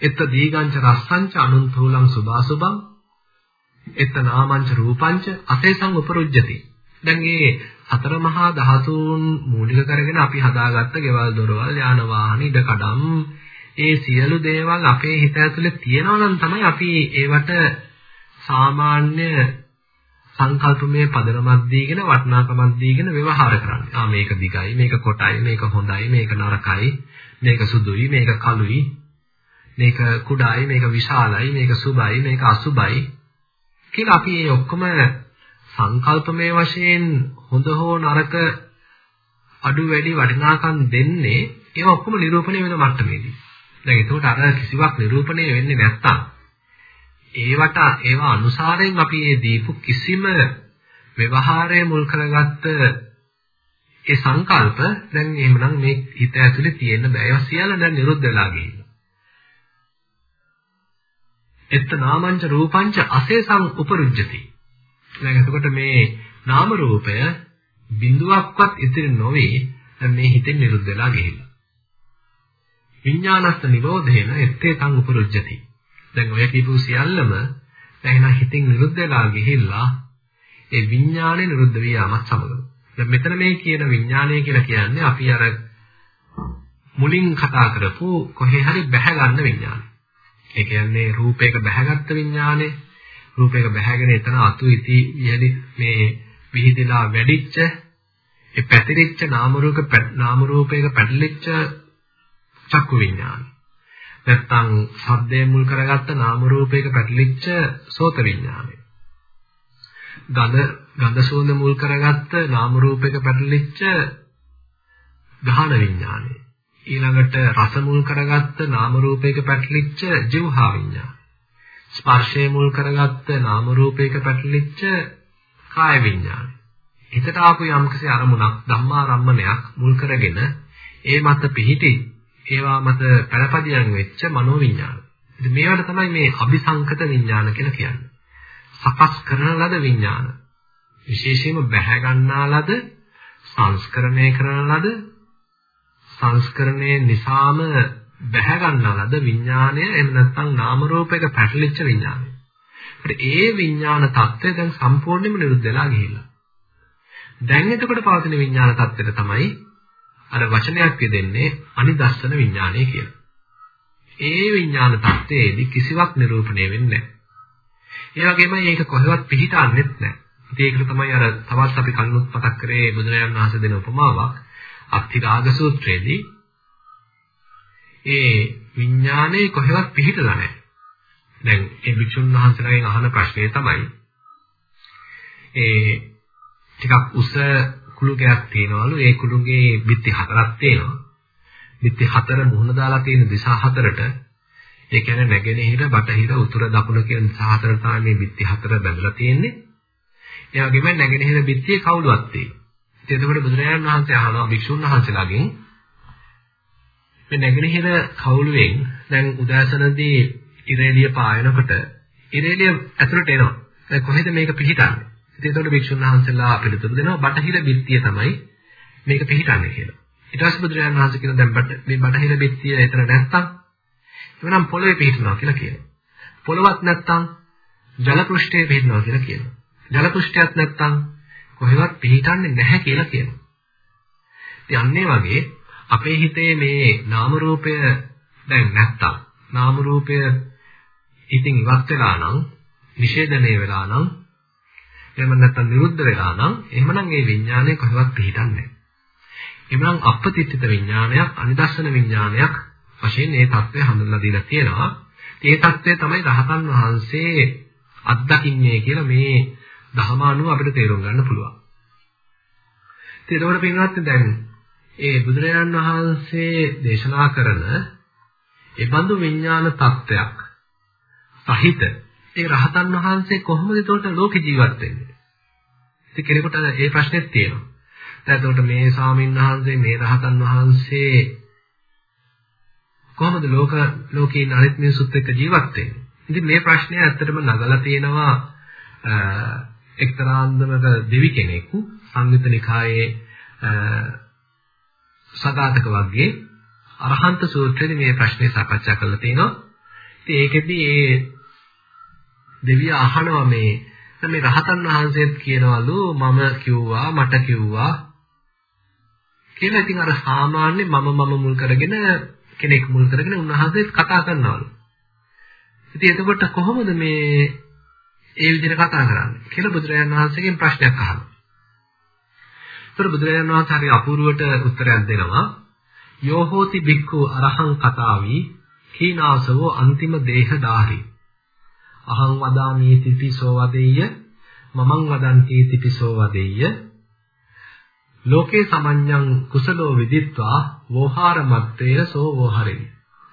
එත්ත දීගංච රස්සංච අනුන්තෝලං සුභාසුභං එත්ත නාමංච රූපංච අතේසං උපරුජ්ජති. දැන් මේ හතර මහා ධාතුන් මූලික කරගෙන අපි හදාගත්ත ගෙවල් දොරවල් යාන වාහන ඉඩ කඩම් ඒ සියලු දේවල් අපේ හිත ඇතුලේ තියෙනවා නම් තමයි අපි ඒවට සාමාන්‍ය සංකල්පමය පදනමක් දීගෙන වටිනාකමක් දීගෙන ව්‍යවහාර කරන්නේ. ආ මේක දිගයි, මේක කොටයි, මේක හොඳයි, මේක නරකයි, මේක සුදුයි, මේක කළුයි, මේක කුඩායි, මේක විශාලයි, මේක සුබයි, මේක අසුබයි කියලා අපි මේ ඔක්කොම සංකල්පමය වශයෙන් හොඳ හෝ නරක අඩු වැඩි වටිනාකම් දෙන්නේ ඒවා ඔක්කොම නිරූපණය වෙන මට්ටමේදී. දැන් ඒකට අර කිසිවක් නිරූපණය වෙන්නේ නැත්තම් ඒවට ඒවා අනුසාරයෙන් අපි මේ දීපු කිසිම ව්‍යවහාරය මුල් කරගත්ත ඒ සංකල්ප දැන් එහෙමනම් මේ හිත ඇතුලේ තියෙන බෑ ඒවා සියල්ල දැන් නිරුද්ධ වෙලා ගිහින්. එත්ත නාමංච රූපංච අසේසං උපරුජ්ජති. දැන් එතකොට මේ නාම රූපය බිඳුවක්වත් ඉතිරි නොවේ දැන් මේ හිතෙන් නිරුද්ධ වෙලා ගිහිල්ලා. විඥානස්ත නිරෝධේන එත්තේ තං උපරුජ්ජති. දැන් ඔය කියපු සියල්ලම දැන් හිතින් නිරුද්ධ වෙලා ගිහිල්ලා ඒ විඥාණය නිරුද්ධ වී යාමත් සමග. දැන් මෙතන මේ කියන විඥාණය කියලා කියන්නේ අපි අර මුලින් කතා කරපු කොහේ හරි බැහැ ගන්න විඥානය. ඒ කියන්නේ රූපයක බැහැගත්ත විඥානය, රූපයක බැහැගෙන එතන අතු ඉති යලි මේ විහිදලා වැඩිච්ච ඒ පැතිරිච්ච නාම රූපක නාම රූපයක පැටලිච්ච චක්කු විඥානය. නැත්නම් ශබ්දය මුල් කරගත්ත නාම රූපයක පැටලිච්ච සෝත විඥානය. ගඳ ගඳ සුවඳ මුල් කරගත්ත නාම රූපයක පැටලිච්ච ගහන විඥානය. ඊළඟට රස මුල් කරගත්ත නාම රූපයක පැටලිච්ච ජීවහා විඥානය. ස්පර්ශය මුල් කරගත්ත නාම රූපයක පැටලිච්ච කාය විඥානය. හිතට ආපු යම්කිසි අරමුණක් ධම්මාරම්මණයක් මුල් කරගෙන ඒ මත පිහිටි ඒවා මත පළපදියම් වෙච්ච මනෝවිඤ්ඤාණ. ඉතින් මේවට තමයි මේ අபிසංකත විඤ්ඤාණ කියලා කියන්නේ. සකස් කරන ලද විඤ්ඤාණ. විශේෂයෙන්ම බැහැ ගන්නා ලද සංස්කරණය කරන ලද සංස්කරණය නිසාම බැහැ ගන්නා ලද විඥානය එහෙම නැත්නම් නාම රූපයක පැටලිච්ච විඥානය. ඒ විඥාන தත්ත්වය දැන් සම්පූර්ණයෙන්ම නිරුද්ධ වෙලා ගිහිල්ලා. දැන් එතකොට පවතින විඥාන தත්ත්වයට තමයි අර වචනයක් යෙදෙන්නේ අනිදස්සන විඥානය කියලා. ඒ විඥාන தත්ත්වයේදී කිසිවක් නිරූපණය වෙන්නේ නැහැ. ඒ වගේම මේක කොහෙවත් පිහිටන්නේත් නැහැ. ඒකට තමයි අර තවත් අපි කලිනුත් මතක් කරේ බුදුරජාණන් වහන්සේ දෙන උපමාවක් අත්තිරාග සූත්‍රයේදී ඒ විඥානේ කොහෙවත් පිහිටලා නැහැ. දැන් ඒ වික්ෂුන් වහන්සේලාගෙන් අහන ප්‍රශ්නේ තමයි ඒ ටිකක් උස කුළු ගයක් තියෙනවලු ඒ කුළුගේ බිත්ති හතරක් තියෙනවා. බිත්ති හතර මුහුණ දාලා තියෙන දිශා හතරට ඒ කියන්නේ නැගෙනහිර බටහිර උතුර දකුණ කියන දිශා හතර තමයි මේ බිත්ති හතර බැඳලා තියෙන්නේ. ඒ වගේම නැගෙනහිර බිත්තියේ කවුළුවක් තියෙනවා. ඉතින් එතකොට බුදුරජාණන් වහන්සේ අහනවා භික්ෂුන් වහන්සේලාගෙන් මේ නැගෙනහිර කවුළුවෙන් දැන් උදෑසනදී ඉරේලිය පායනකොට ඉරේලිය ඇතුළට එනවා. දැන් කොහෙද මේක පිහිටන්නේ? ඉතින් ඒතකොට භික්ෂුන් වහන්සේලා පිළිතුරු දෙනවා බටහිර බිත්තිය තමයි මේක පිහිටන්නේ කියලා. ඊට පස්සේ බුදුරජාණන් වහන්සේ කියන දැන් මේ බටහිර බිත්තිය එතන නැත්තම් එවනම් පොළවේ පිහිටනවා කියලා කියනවා. පොළවත් නැත්තම් ජල පෘෂ්ඨයේ පිහිටනවා කියලා කියනවා. ජල පෘෂ්ඨයක් නැත්තම් කොහෙවත් පිහිටන්නේ නැහැ කියලා කියනවා. ඉතින් අන්නේ වගේ අපේ හිතේ මේ නාම රූපය දැන් නැත්තම් නාම රූපය ඉතින් ඉවත් වෙලා නම් නිෂේධනය වෙලා නම් එහෙම නැත්නම් නිරුද්ධ වෙලා නම් එහෙමනම් ඒ විඥානය කොහෙවත් පිහිටන්නේ නැහැ. එහෙමනම් අපපතිත්‍ිත විඥානයක් අනිදර්ශන විඥානයක් වශයෙන් මේ தත්ත්වය හඳුන්වලා දීලා තියෙනවා. ඒ தත්ත්වය තමයි රහතන් වහන්සේ අත්දකින්නේ කියලා මේ දහම අනුව අපිට තේරුම් ගන්න පුළුවන්. ඉතින් ඒකවල පින්වත් දැන් ඒ බුදුරජාණන් වහන්සේ දේශනා කරන ඒ බඳු විඥාන தත්ත්වයක් සහිත ඒ රහතන් වහන්සේ කොහොමද ඒකට ලෝක ජීවත් වෙන්නේ? ඉතින් කෙනෙකුට ඒ ප්‍රශ්නේත් තියෙනවා. දැන් එතකොට මේ ස්වාමීන් වහන්සේ මේ රහතන් වහන්සේ කොහොමද ලෝක ලෝකේ ඉන්න අනිත් මිනිසුත් එක්ක ජීවත් වෙන්නේ? ඉතින් මේ ප්‍රශ්නය ඇත්තටම නගලා තියෙනවා එක්තරා අන්දමක දෙවි කෙනෙක් සංයුත නිකායේ සදාතක වර්ගයේ අරහන්ත සූත්‍රයේ මේ ප්‍රශ්නේ සාකච්ඡා කරලා තිනවා. ඉතින් ඒකෙදි ඒ දෙවියා අහනවා මේ මේ රහතන් වහන්සේත් කියනවලු මම කිව්වා මට කිව්වා කියලා ඉතින් අර සාමාන්‍ය මම මම මුල් කරගෙන කෙනෙක් මුල් කරගෙන උන්වහන්සේත් කතා කරනවලු. ඉතින් එතකොට කොහොමද මේ ඒ විදිහට කතා කරන්නේ කියලා බුදුරජාණන් වහන්සේගෙන් ප්‍රශ්නයක් අහනවා. ඒතර බුදුරජාණන් වහන්සේ හරි අපූර්වට උත්තරයක් දෙනවා. යෝ හෝති බික්ඛු අරහං කතාවි කීනාසවෝ අන්තිම දේහ දාහි. අහං වදාමි තිපිසෝ වදෙය්‍ය මමං වදන්ති තිපිසෝ වදෙය්‍ය ලෝකේ සමඤ්ඤං කුසලෝ විදිත්වා වෝහාර මත්තේන සෝ වෝහරෙයි.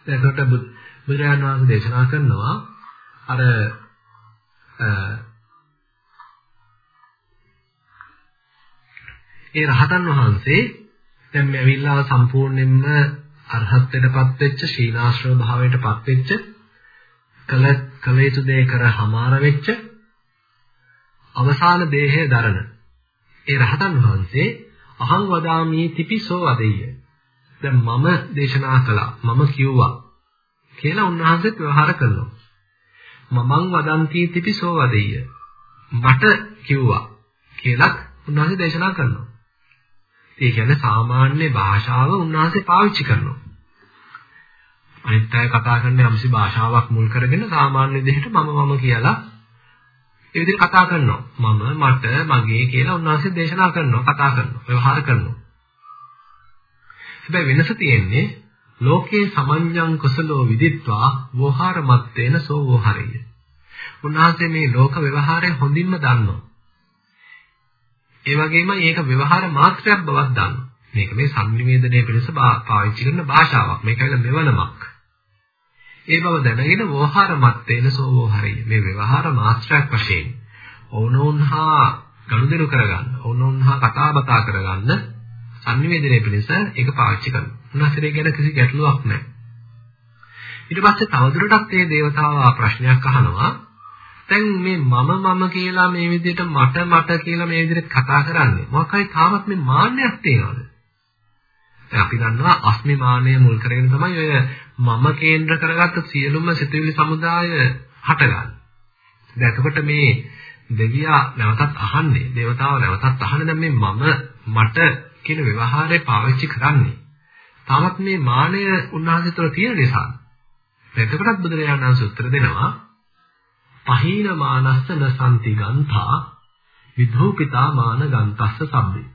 එතකොට බුදුරජාණන් වහන්සේ දේශනා කරනවා අර ඒ රහතන් වහන්සේ දැන් මේ ඇවිල්ලා සම්පූර්ණයෙන්ම අරහත්ත්වයටපත් වෙච්ච ශීනාශ්‍රව භාවයටපත් වෙච්ච කල කල යුතු දේ කර හමාර වෙච්ච අවසාන දේහය දරන ඒ රහතන් වහන්සේ අහං වදාමි තිපිසෝ වදෙය්‍ය. දැන් මම දේශනා කළා මම කිව්වා කියලා උන්වහන්සේත් ව්‍යවහාර කරනවා මමං වදන්ති තිපිසෝ වදෙය්‍ය. මට කිව්වා කියලා උන්වහන්සේ දේශනා කරනවා. ඒ කියන්නේ සාමාන්‍ය භාෂාව උන්වහන්සේ පාවිච්චි කරනවා. අනිත් අය කතා කරන යම්සි භාෂාවක් මුල් කරගෙන සාමාන්‍ය විදිහට මම මම කියලා ඒ විදිහට කතා කරනවා. මම මට මගේ කියලා උන්වහන්සේ දේශනා කරනවා, කතා කරනවා, ව්‍යවහාර කරනවා. හැබැයි වෙනස තියෙන්නේ ලෝකේ සමඤ්ඤං කුසලෝ විදිත්වා වෝහාර මත්තේන සෝ වෝහරිය. උන්වහන්සේ මේ ලෝක ව්‍යවහාරය හොඳින්ම දන්නවා. ඒ වගේම මේක ව්‍යවහාර මාත්‍රයක් බවක් දන්නවා. මේක මේ සංනිවේදනයේ පිණිස පාවිච්චි කරන භාෂාවක්. මේක ඇවිල්ලා මෙවනමක්. ඒ බව දැනගෙන වෝහාර මත්තේන සෝ වෝහරිය. මේ ව්‍යවහාර මාත්‍රයක් වශයෙන් ඕනෝන්හා ගනුදෙනු කරගන්න, ඕනෝන්හා කතා බතා කරගන්න සංනිවේදනයේ පිණිස ඒක පාවිච්චි කරනවා. උන්වහන්සේ ගැන කිසි ගැටලුවක් නැහැ. ඊට පස්සේ තවදුරටත් මේ దేవතාවා ප්‍රශ්නයක් අහනවා දැන් මේ මම මම කියලා මේ විදිහට මට මට කියලා මේ විදිහට කතා කරන්නේ මොකක් හරි තාමත් මේ මාන්නයක් තියෙනවද? දැන් අපි දන්නවා අස්මිමානය මුල් කරගෙන තමයි ඔය මම කේන්ද්‍ර කරගත්ත සියලුම සිතුවිලි සමුදාය හටගන්නේ. දැන් එතකොට මේ දෙවියා නැවතත් අහන්නේ, దేవතාව නැවතත් අහන්නේ දැන් මේ මම මට කියන ව්‍යවහාරය පාවිච්චි කරන්නේ. තාමත් මේ මානය උන්වහන්සේ තුළ තියෙන නිසා. එතකොටත් බුදුරජාණන් වහන්සේ උත්තර දෙනවා පහීන මානස්ස නසන්ති ගන්ථා විධූපිතා මාන ගන්තස්ස සබ්බේ.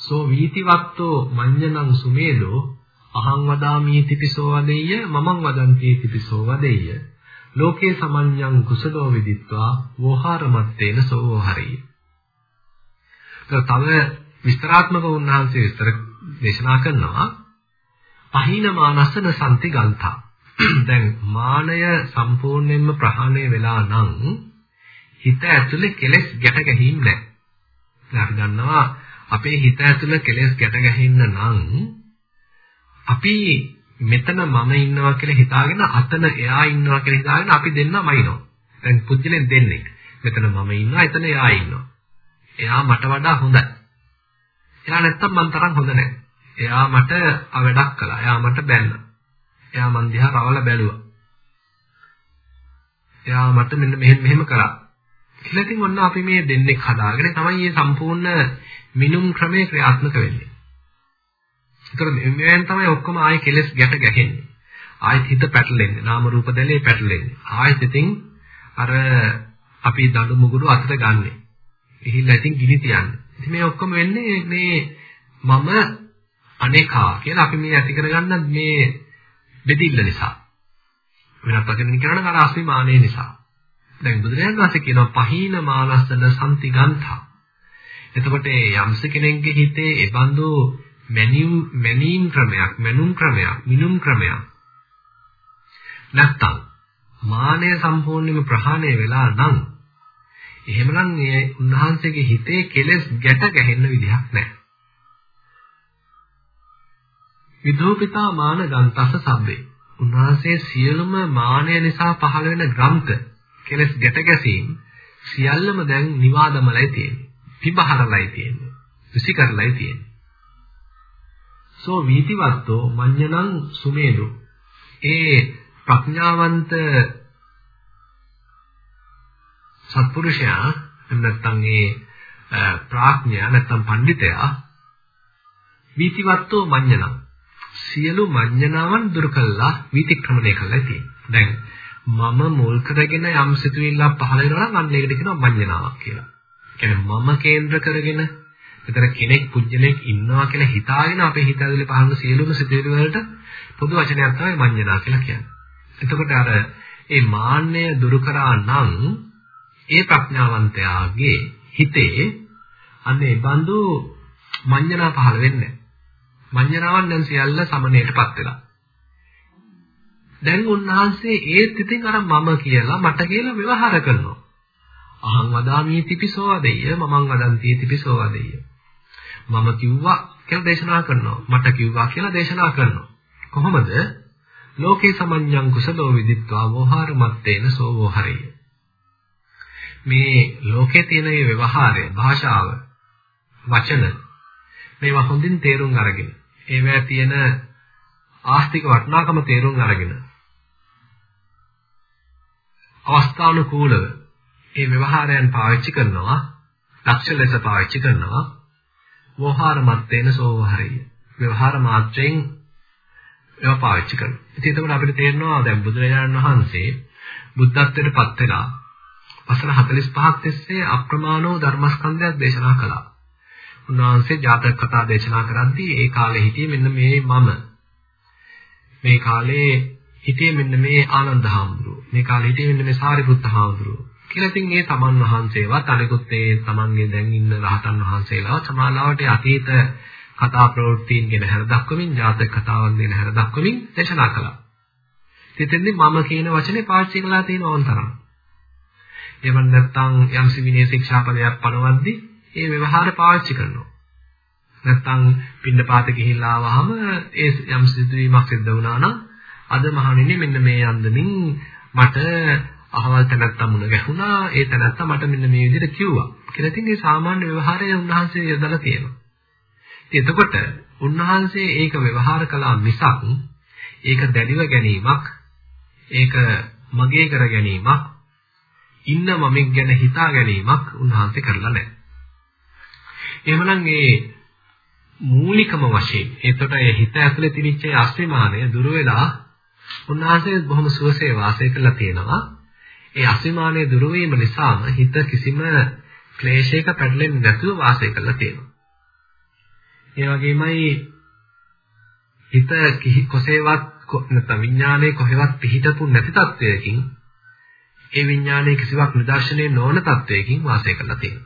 සෝ වීතිවත්තෝ මඤ්ඤණං සුමේදෝ අහං වදාමි තිපිසෝ වදෙය්‍ය මමං වදන්ති තිපිසෝ වදෙය්‍ය. ලෝකේ සමඤ්ඤං කුසලෝ විදිත්වා වෝහාරමත්තේන සෝ හරිය. තව විස්තරාත්මක උන්වහන්සේ විස්තර දේශනා කරනවා පහින මානසන සම්ති ගන්තා. *clears throat* දැන් මානය සම්පූර්ණයෙන්ම ප්‍රහාණය වෙලා නම් හිත ඇතුලේ කෙලෙස් ගැට ගැහින්නේ නැහැ. අපි දන්නවා අපේ හිත ඇතුලේ කෙලෙස් ගැට ගැහින්න නම් අපි මෙතන මම ඉන්නවා කියලා හිතාගෙන අතන එයා ඉන්නවා කියලා හිතාගෙන අපි දෙන්නම අයින්නවා. දැන් පුද්ගලෙන් දෙන්නේ. මෙතන මම ඉන්නවා, එතන එයා ඉන්නවා. එයා මට වඩා හොඳයි. එයා නැත්තම් මං තරම් හොඳ නැහැ. එයා මට අවඩක් කළා. එයා මට බැන්නා. එයා මන් දිහා රවල බැලුවා. එයා මට මෙන්න මෙහෙම මෙහෙම කරා කියලා ඉතින් ඔන්න අපි මේ දෙන්නේ හදාගෙන තමයි මේ සම්පූර්ණ මිනුම් ක්‍රමයේ ක්‍රියාත්මක වෙන්නේ. ඒතර මෙවෙන් තමයි ඔක්කොම ආයේ කෙලස් ගැට ගැහෙන්නේ. ආයෙත් හිත පැටලෙන්නේ. නාම රූප දෙලේ පැටලෙන්නේ. ආයෙත් ඉතින් අර අපි දඬු මුගුරු අතට ගන්නෙ. ගිහිල්ලා ඉතින් ගිනි තියන්නේ. ඉතින් මේ ඔක්කොම වෙන්නේ මේ මම අනේකා කියලා අපි මේ ඇති කරගන්න මේ බෙදිල්ල නිසා. වෙනත් වචනකින් කියනවා නම් අර අස්මිමානයේ නිසා. දැන් බුදුරජාණන් වහන්සේ කියනවා පහීන මානස්සන සම්තිගන්තා. එතකොට යම්ස කෙනෙක්ගේ හිතේ ඒ බඳු මැනියු මැනීම් ක්‍රමයක්, මනුම් ක්‍රමයක්, මිනුම් ක්‍රමයක් නැත්තම් මානය සම්පූර්ණයෙන්ම ප්‍රහාණය වෙලා නම් එහෙමනම් මේ උන්වහන්සේගේ හිතේ කෙලෙස් ගැට ගැහෙන්න විදිහක් නැහැ. විදෝපිතා මාන ගන්තස සබ්බේ. උන්වහන්සේ සියලුම මානය නිසා පහළ වෙන ග්‍රන්ථ කෙලස් ගැට ගැසීම් සියල්ලම දැන් නිවාදමලයි තියෙන්නේ. පිබහරලයි තියෙන්නේ. විසිකරලයි තියෙන්නේ. සෝ වීතිවත්තෝ මඤ්ඤණං සුමේදු. ඒ ප්‍රඥාවන්ත සත්පුරුෂයා නැත්නම් ඒ ප්‍රඥා නැත්නම් පඬිතයා වීතිවත්තෝ මඤ්ඤණං සියලු මඤ්ඤණාවන් දුරු කළා විතික්‍රමණය කළා තියෙන්නේ. දැන් මම මුල් කරගෙන යම් සිතුවිල්ලක් පහළ වෙනවා නම් අන්න ඒකට කියනවා මඤ්ඤණාවක් කියලා. කියන්නේ මම කේන්ද්‍ර කරගෙන මෙතන කෙනෙක් පුජ්‍යලෙක් ඉන්නවා කියලා හිතාගෙන අපේ හිත ඇතුලේ පහළ සියලුම සිතුවිලි වලට පොදු වචනයක් තමයි මඤ්ඤණා කියලා කියන්නේ. එතකොට අර ඒ මාන්නය දුරු කරා නම් ඒ ප්‍රඥාවන්තයාගේ හිතේ අන්න ඒ බඳු මඤ්ඤණා පහළ වෙන්නේ මඤ්ඤණාවන් දැන් සියල්ල සමනයටපත් වෙලා. දැන් උන්වහන්සේ ඒත් ඉතින් අර මම කියලා මට කියලා ව්‍යවහාර කරනවා. අහං වදාමී තිපිසෝ වදෙය්‍ය මමං වදන්ති තිපිසෝ වදෙය්‍ය. මම කිව්වා කියලා දේශනා කරනවා. මට කිව්වා කියලා දේශනා කරනවා. කොහොමද? ලෝකේ සමඤ්ඤං කුසලෝ විදිත්වා වෝහාර මත්තේන සෝ වෝහරිය. මේ ලෝකේ තියෙන මේ ව්‍යවහාරය, භාෂාව, වචන මේවා හොඳින් තේරුම් අරගෙන ඒවැය තියෙන ආස්තික වටිනාකම තේරුම් අරගෙන අවස්ථානුකූලව මේ ව්‍යවහාරයන් පාවිච්චි කරනවා දක්ෂ ලෙස පාවිච්චි කරනවා. වෝහාර මත්තේන සෝවහරිය ව්‍යවහාර මාත්‍රයෙන් ඒවා පාවිච්චි කරනවා. ඉතින් එතකොට අපිට තේරෙනවා දැන් බුදුරජාණන් වහන්සේ බුද්ධත්වයට පත් වෙලා වසර 45ක් තිස්සේ අප්‍රමාණෝ ධර්මස්කන්ධයක් දේශනා කළා. උන්වහන්සේ ජාතක කතා දේශනා කරද්දී ඒ කාලේ හිටියේ මෙන්න මේ මම. මේ කාලේ හිටියේ මෙන්න මේ ආනන්ද හාමුදුරුවෝ. මේ කාලේ හිටියේ මෙන්න මේ සාරිපුත්ත හාමුදුරුවෝ. කියලා ඉතින් මේ තමන් වහන්සේවත් අනිකුත් ඒ තමන්ගේ දැන් ඉන්න රහතන් වහන්සේලා සමාලාවට අතීත කතා ප්‍රවෘත්තීන් ගැන හැර දක්වමින් ජාතක කතාවන් ගැන හැර දක්වමින් දේශනා කළා. ඉතින්දී මම කියන වචනේ පාවිච්චි කළා තියෙන ඕනතරම්. එවන් නැත්තම් යම්සි විනය ශික්ෂාපදයක් පනවද්දී ඒ ව්‍යවහාර පාවිච්චි කරනවා. නැත්තම් පින්නපාත ගිහිල්ලා ආවහම ඒ යම් සිදුවීමක් සිද්ධ වුණා නම් අද මහණෙනි මෙන්න මේ යන්දමින් මට අහවල් තැනත්තා මුණ ගැහුණා ඒ තැනත්තා මට මෙන්න මේ විදිහට කිව්වා කියලා ඉතින් මේ සාමාන්‍ය ව්‍යවහාරය උන්වහන්සේ යොදලා තියෙනවා. ඉතින් එතකොට උන්වහන්සේ ඒක ව්‍යවහාර කළා මිසක් ඒක දැඩිව ගැනීමක් ඒක මගේ කර ගැනීමක් ඉන්න මමෙක් ගැන හිතා ගැනීමක් උන්වහන්සේ කරලා නැහැ. එහෙමනම් මේ මූලිකම වශයෙන් එතකොට ඒ හිත ඇතුලේ තිබිච්ච අස්විමානය දුර වෙලා උන්වහන්සේ බොහොම සුවසේ වාසය කරලා තියෙනවා. ඒ අස්විමානය දුර වීම නිසාම හිත කිසිම ක්ලේශයක පැටලෙන්නේ නැතුව වාසය කරලා තියෙනවා. ඒ වගේමයි හිත කොසේවත් නැත්නම් විඥානයේ කොහෙවත් පිහිටපු නැති තත්වයකින් ඒ විඥානයේ කිසිවක් නිදර්ශනයේ නොවන තත්වයකින් වාසය කරලා තියෙනවා.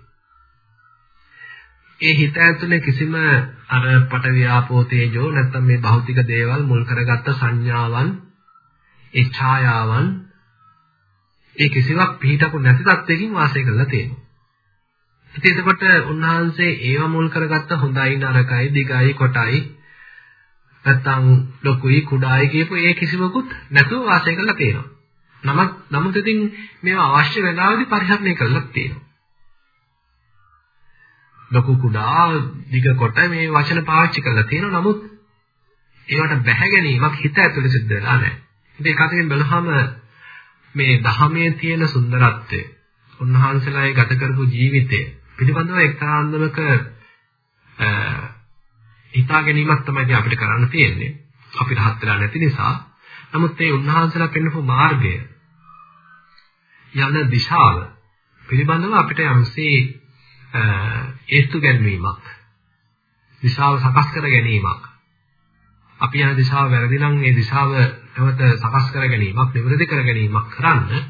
ඒ හිත ඇතුලේ කිසිම අර පට ව්‍යාපෝ තේජෝ නැත්තම් මේ භෞතික දේවල් මුල් කරගත්ත සංඥාවන් ඒ ඡායාවන් ඒ කිසිවක් පිළිටපු නැති තත්වයකින් වාසය කරලා තියෙනවා. ඉතින් එතකොට උන්වහන්සේ ඒව මුල් කරගත්ත හොඳයි නරකයි දිගයි කොටයි නැත්තම් ලොකුයි කුඩායි කියපු ඒ කිසිවකුත් නැතුව වාසය කරලා තියෙනවා. නමුත් නමුත් ඉතින් මේවා අවශ්‍ය වෙලාවෙදි පරිහරණය කරලා තියෙනවා. ලොකු කුඩා දිග කොට මේ වචන පාවිච්චි කරලා තියෙනවා. නමුත් ඒවට බැහැ ගැනීමක් හිත ඇතුලේ සිද්ධ වෙලා නැහැ. ඉතින් ඒක අතරින් බලහම මේ ධහමේ තියෙන සුන්දරත්වය උන්වහන්සේලාගේ ගත කරපු ජීවිතය පිළිබඳව එක්තරා අන්දමක හිතා ගැනීමක් තමයි අපිට කරන්න තියෙන්නේ. අපි රහත් වෙලා නැති නිසා. නමුත් මේ උන්වහන්සේලා පෙන්වපු මාර්ගය යන දිශාව පිළිබඳව අපිට යම්සේ ඒත්තු ගැනීමක් දිශාව සකස් කර ගැනීමක් අපි යන දිශාව වැරදි නම් ඒ දිශාව නැවත සකස් කර ගැනීමක් නිවැරදි කර ගැනීමක් කරන්න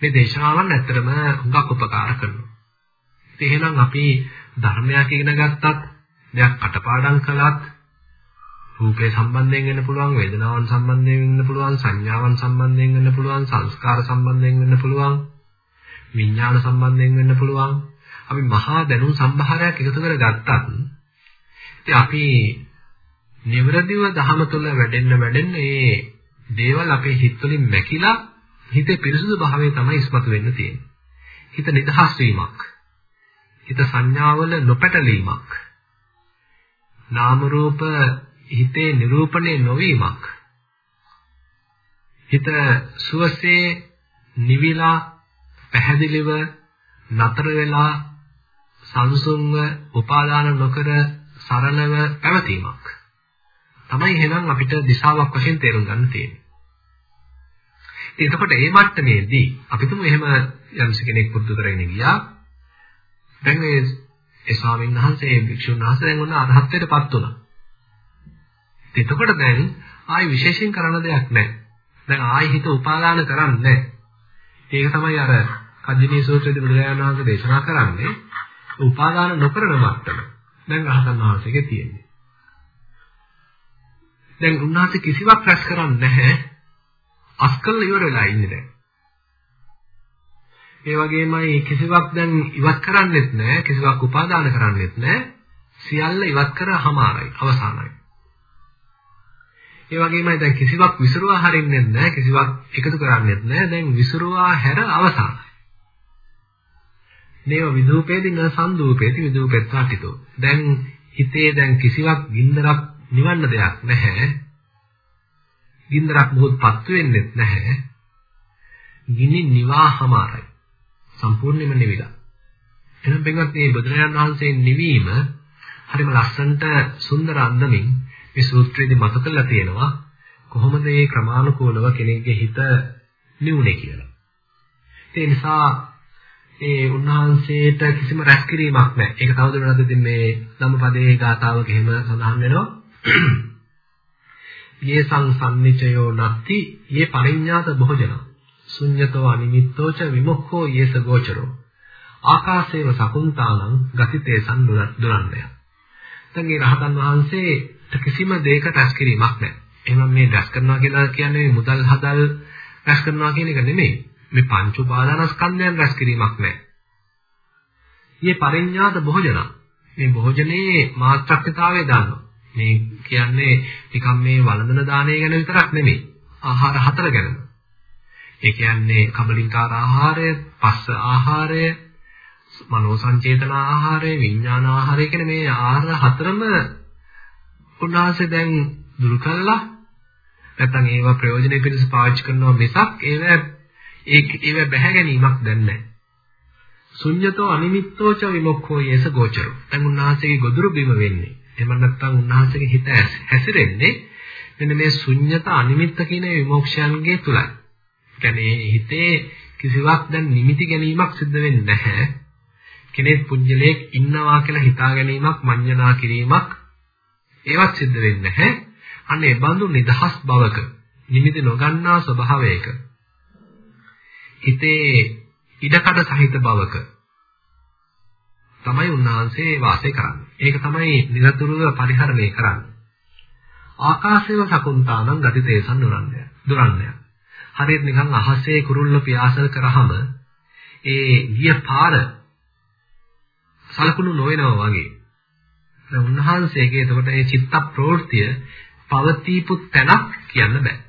මේ දේශනාවන් ඇත්තටම හුඟක් උපකාර කරනවා. එහෙනම් අපි ධර්මයක් ඉගෙන ගත්තත් දෙයක් කටපාඩම් කළත් රූපේ සම්බන්ධයෙන් වෙන්න පුළුවන් වේදනාවන් සම්බන්ධයෙන් වෙන්න පුළුවන් සංඥාවන් සම්බන්ධයෙන් වෙන්න පුළුවන් සංස්කාර සම්බන්ධයෙන් වෙන්න පුළුවන් විඥාන සම්බන්ධයෙන් වෙන්න පුළුවන් අපි මහා දැනුම් සම්භාරයක් එකතු කර ගත්තත් ඉතින් අපි නිවරදිව දහම තුළ වැඩෙන්න වැඩෙන්න මේ දේවල් අපේ හිත වලින් මැකිලා හිතේ පිරිසුදු භාවය තමයි ඉස්මතු වෙන්න තියෙන්නේ. හිත නිදහස් වීමක්. හිත සංඥාවල නොපැටලීමක්. නාම රූප හිතේ නිරූපණය නොවීමක්. හිත සුවසේ නිවිලා පැහැදිලිව නතර වෙලා සංසුන්ව උපාදාන නොකර සරලව පැවතීමක්. තමයි එහෙනම් අපිට දිශාවක් වශයෙන් තේරුම් ගන්න තියෙන්නේ. ඉතින් එතකොට මේ මට්ටමේදී අපි තුමු එහෙම යම්ස කෙනෙක් පුරුදු කරගෙන ගියා. දැන් මේ ඒ ස්වාමීන් වහන්සේ භික්ෂුන් වහන්සේ දැන් ඔන්න අරහත්ත්වයටපත් වුණා. එතකොට දැන් ආයි විශේෂයෙන් කරන්න දෙයක් නැහැ. දැන් ආයි හිත උපාදාන කරන්නේ නැහැ. ඒක තමයි අර කජ්ජිනී සූත්‍රයේදී බුදුරජාණන් වහන්සේ දේශනා කරන්නේ උපාදාන නොකරන මට්ටම. දැන් රහතන් වහන්සේගේ තියෙන්නේ. දැන් උන්වහන්සේ කිසිවක් රැස් කරන්නේ නැහැ. අස්කල් ඉවර වෙලා ඉන්නේ දැන්. ඒ වගේමයි කිසිවක් දැන් ඉවත් කරන්නෙත් නැහැ, කිසිවක් උපාදාන කරන්නෙත් නැහැ. සියල්ල ඉවත් කරාමාරයි, අවසానයි. ඒ වගේමයි දැන් කිසිවක් විසිරුවා හරින්නෙත් නැහැ, කිසිවක් එකතු කරන්නෙත් නැහැ. දැන් විසිරුවා හැර අවසానයි. නේව විදූපේදී න සම්දූපේති විදූපෙත්වාටිතෝ. දැන් හිතේ දැන් කිසිවක් ගින්දරක් නිවන්න දෙයක් නැහැ. ගින්දරක් මොහොත්පත් වෙන්නේ නැහැ. ගිනි නිවාහමාරයි. සම්පූර්ණයෙන්ම නිවිලා. එහෙනම් බෙන්වත් මේ බුදුරජාණන් වහන්සේ නිවීම හරිම ලස්සනට සුන්දර අන්දමින් මේ සූත්‍රයේදී මත කරලා තියෙනවා කොහොමද මේ ක්‍රමානුකූලව කෙනෙක්ගේ හිත නිවුනේ කියලා. ඒ නිසා ඒ උන්වහන්සේට කිසිම රැස්කිරීමක් නැහැ. ඒක තවදුරටත් ඉතින් මේ ධම්මපදයේ ගාථාවක එහෙම සඳහන් වෙනවා. *clears throat* යේ සංසන්නිචයෝ නත්ති යේ පරිඤ්ඤාත භෝජන. ශුඤ්‍යතෝ අනිමිත්තෝච විමුක්ඛෝ යේස ගෝචරෝ. ආකාශේව සකුන්තානං ගතිතේ සම්දුරන්නය දැන් මේ රහතන් වහන්සේට කිසිම දෙයක රැස් කිරීමක් නැහැ. එහෙනම් මේ රැස් කරනවා කියලා කියන්නේ මුදල් හදල් රැස් කරනවා කියන එක නෙමෙයි. මේ පංච උපාදානස්කන්ධයන් රැස් කිරීමක් නැහැ යේ පරිඤ්ඤාත භෝජන මේ භෝජනයේ මාත්‍රක්‍යතාවය දන්නවා මේ කියන්නේ නිකම් මේ වළඳන දාණය ගැන විතරක් නෙමෙයි. ආහාර හතර ගැන. ඒ කියන්නේ කබලින්කාර ආහාරය, පස්ස ආහාරය, මනෝ සංචේතන ආහාරය, විඥාන ආහාරය කියන මේ ආහාර හතරම උන්වහන්සේ දැන් දුරු කළා. නැත්නම් ඒවා ප්‍රයෝජනෙ පිණිස පාවිච්චි කරනවා මිසක් ඒවා ඒ ඒවා බැහැ ගැනීමක් දැන් නැහැ. ශුන්‍යතෝ අනිමිත්තෝච විමුක්ඛෝ යේස ගෝචරෝ. දැන් උන්වහන්සේගේ ගොදුරු බිම වෙන්නේ එහෙම නැත්නම් උන්වහන්සේගේ හිත හැසිරෙන්නේ මෙන්න මේ ශුන්්‍යත අනිමිත්ත කියන විමෝක්ෂයන්ගේ තුලයි. කියන්නේ හිතේ කිසිවක් දැන් නිමිති ගැනීමක් සිද්ධ වෙන්නේ නැහැ. කෙනෙක් පුජ්‍යලයක් ඉන්නවා කියලා හිතා ගැනීමක් මඤ්ඤණා කිරීමක් ඒවත් සිද්ධ වෙන්නේ නැහැ. අන්න ඒ බඳු නිදහස් බවක නිමිති නොගන්නා ස්වභාවයක හිතේ ඉඩකඩ සහිත බවක තමයි උන්වහන්සේ වාසය කරන්නේ. ඒක තමයි නිරතුරුව පරිහරණය කරන්නේ. ආකාශේව සකුන්තානං ගතිතේසන් දුරන්නය. දුරන්නය. හරියට නිකන් අහසේ කුරුල්ල පියාසල් කරාම ඒ ගිය පාර සලකුණු නොවනවා වගේ. දැන් උන්වහන්සේගේ එතකොට මේ චිත්ත ප්‍රවෘත්තිය පවතිපු තැනක් කියන්න බෑ.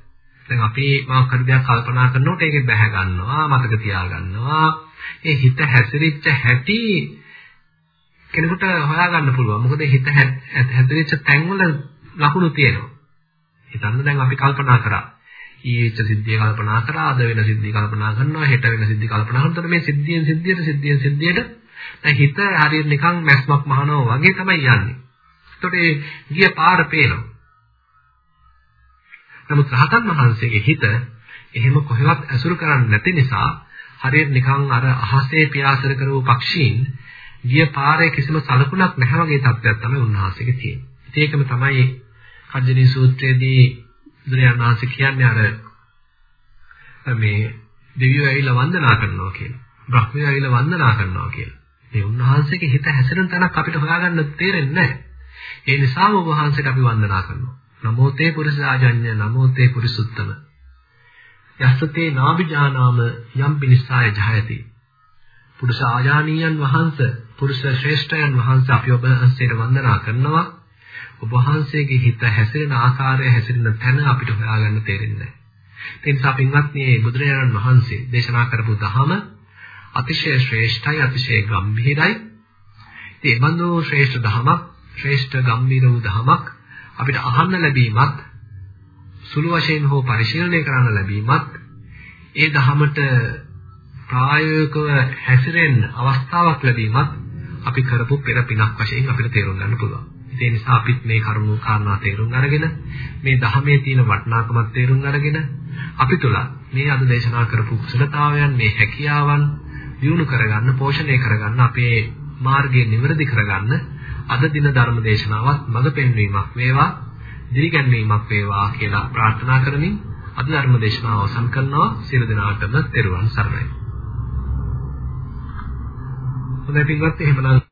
දැන් අපි මොකක් හරි දෙයක් කල්පනා කරනකොට ඒකේ බැහැ ගන්නවා, මතක තියා ගන්නවා. ඒ හිත හැසිරිච්ච හැටි කෙනෙකුට හොයාගන්න පුළුවන්. මොකද හිත හැදෙච්ච තැන්වල ලකුණු තියෙනවා. හිතන්න දැන් අපි කල්පනා කරා. ඊයේච්ච සිද්ධිය කල්පනා කරා අද වෙන සිද්ධිය කල්පනා කරනවා හෙට වෙන සිද්ධිය කල්පනා කරනකොට මේ සිද්ධියෙන් සිද්ධියට සිද්ධියෙන් සිද්ධියට දැන් හිත හරියට නිකන් මැස්මක් මහනවා වගේ තමයි යන්නේ. එතකොට ඒ ගිය පාර පේනවා. නමුත් රහතන් වහන්සේගේ හිත එහෙම කොහෙවත් ඇසුරු කරන්නේ නැති නිසා හරියට නිකන් අර අහසේ පියාසර කරව පක්ෂීන් ගිය පාරේ කිසිම සලකුණක් නැහැ වගේ තත්ත්වයක් තමයි උන්වහන්සේගේ තියෙන්නේ. ඒකම තමයි කජ්ජනී සූත්‍රයේදී බුදුරජාණන් වහන්සේ කියන්නේ අර මේ දෙවියෝ ඇවිල්ලා වන්දනා කරනවා කියලා. බ්‍රහ්මයෝ ඇවිල්ලා වන්දනා කරනවා කියලා. මේ උන්වහන්සේගේ හිත හැසිරෙන තැනක් අපිට හොයාගන්න තේරෙන්නේ නැහැ. ඒ නිසාම ඔබ වහන්සේට අපි වන්දනා කරනවා. නමෝ තේ පුරිසාජඤ්ඤ නමෝ තේ පුරිසුත්තම. යස්සතේ නාබිජානාම යම් පිනිස්සාය ජහයති. පුරුෂ ආජානීයන් වහන්සේ පුරුෂ ශ්‍රේෂ්ඨයන් වහන්සේ අපි ඔබ වහන්සේට වන්දනා කරනවා. ඔබ වහන්සේගේ හිත හැසිරෙන ආකාරය හැසිරෙන තැන අපිට හොයාගන්න තේරෙන්නේ නැහැ. ඒ නිසා පින්වත්නි බුදුරජාණන් වහන්සේ දේශනා කරපු ධහම අතිශය ශ්‍රේෂ්ඨයි අතිශය ගම්භීරයි. ඉතින් මේ බඳු ශ්‍රේෂ්ඨ ධහමක් ශ්‍රේෂ්ඨ ගම්භීර වූ ධහමක් අපිට අහන්න ලැබීමත් සුළු වශයෙන් හෝ පරිශීලනය කරන්න ලැබීමත් ඒ ධහමට ප්‍රායෝගිකව හැසිරෙන්න අවස්ථාවක් ලැබීමත් අපි කරපු පෙර පිනක් වශයෙන් අපිට තේරුම් ගන්න පුළුවන්. ඒ නිසා අපිත් මේ කරුණු කාරණා තේරුම් අරගෙන මේ ධහමේ තියෙන වටිනාකමත් තේරුම් අරගෙන අපි තුල මේ අද දේශනා කරපු කුසලතාවයන් මේ හැකියාවන් දියුණු කරගන්න පෝෂණය කරගන්න අපේ මාර්ගය නිවැරදි කරගන්න අද දින ධර්ම දේශනාවත් මඟ පෙන්වීමක් වේවා දිරිගැන්වීමක් වේවා කියලා ප්‍රාර්ථනා කරමින් අද ධර්ම දේශනාව අවසන් කරනවා සියලු දෙනාටම තෙරුවන් සරණයි. හොඳයි පින්වත් එහෙමනම්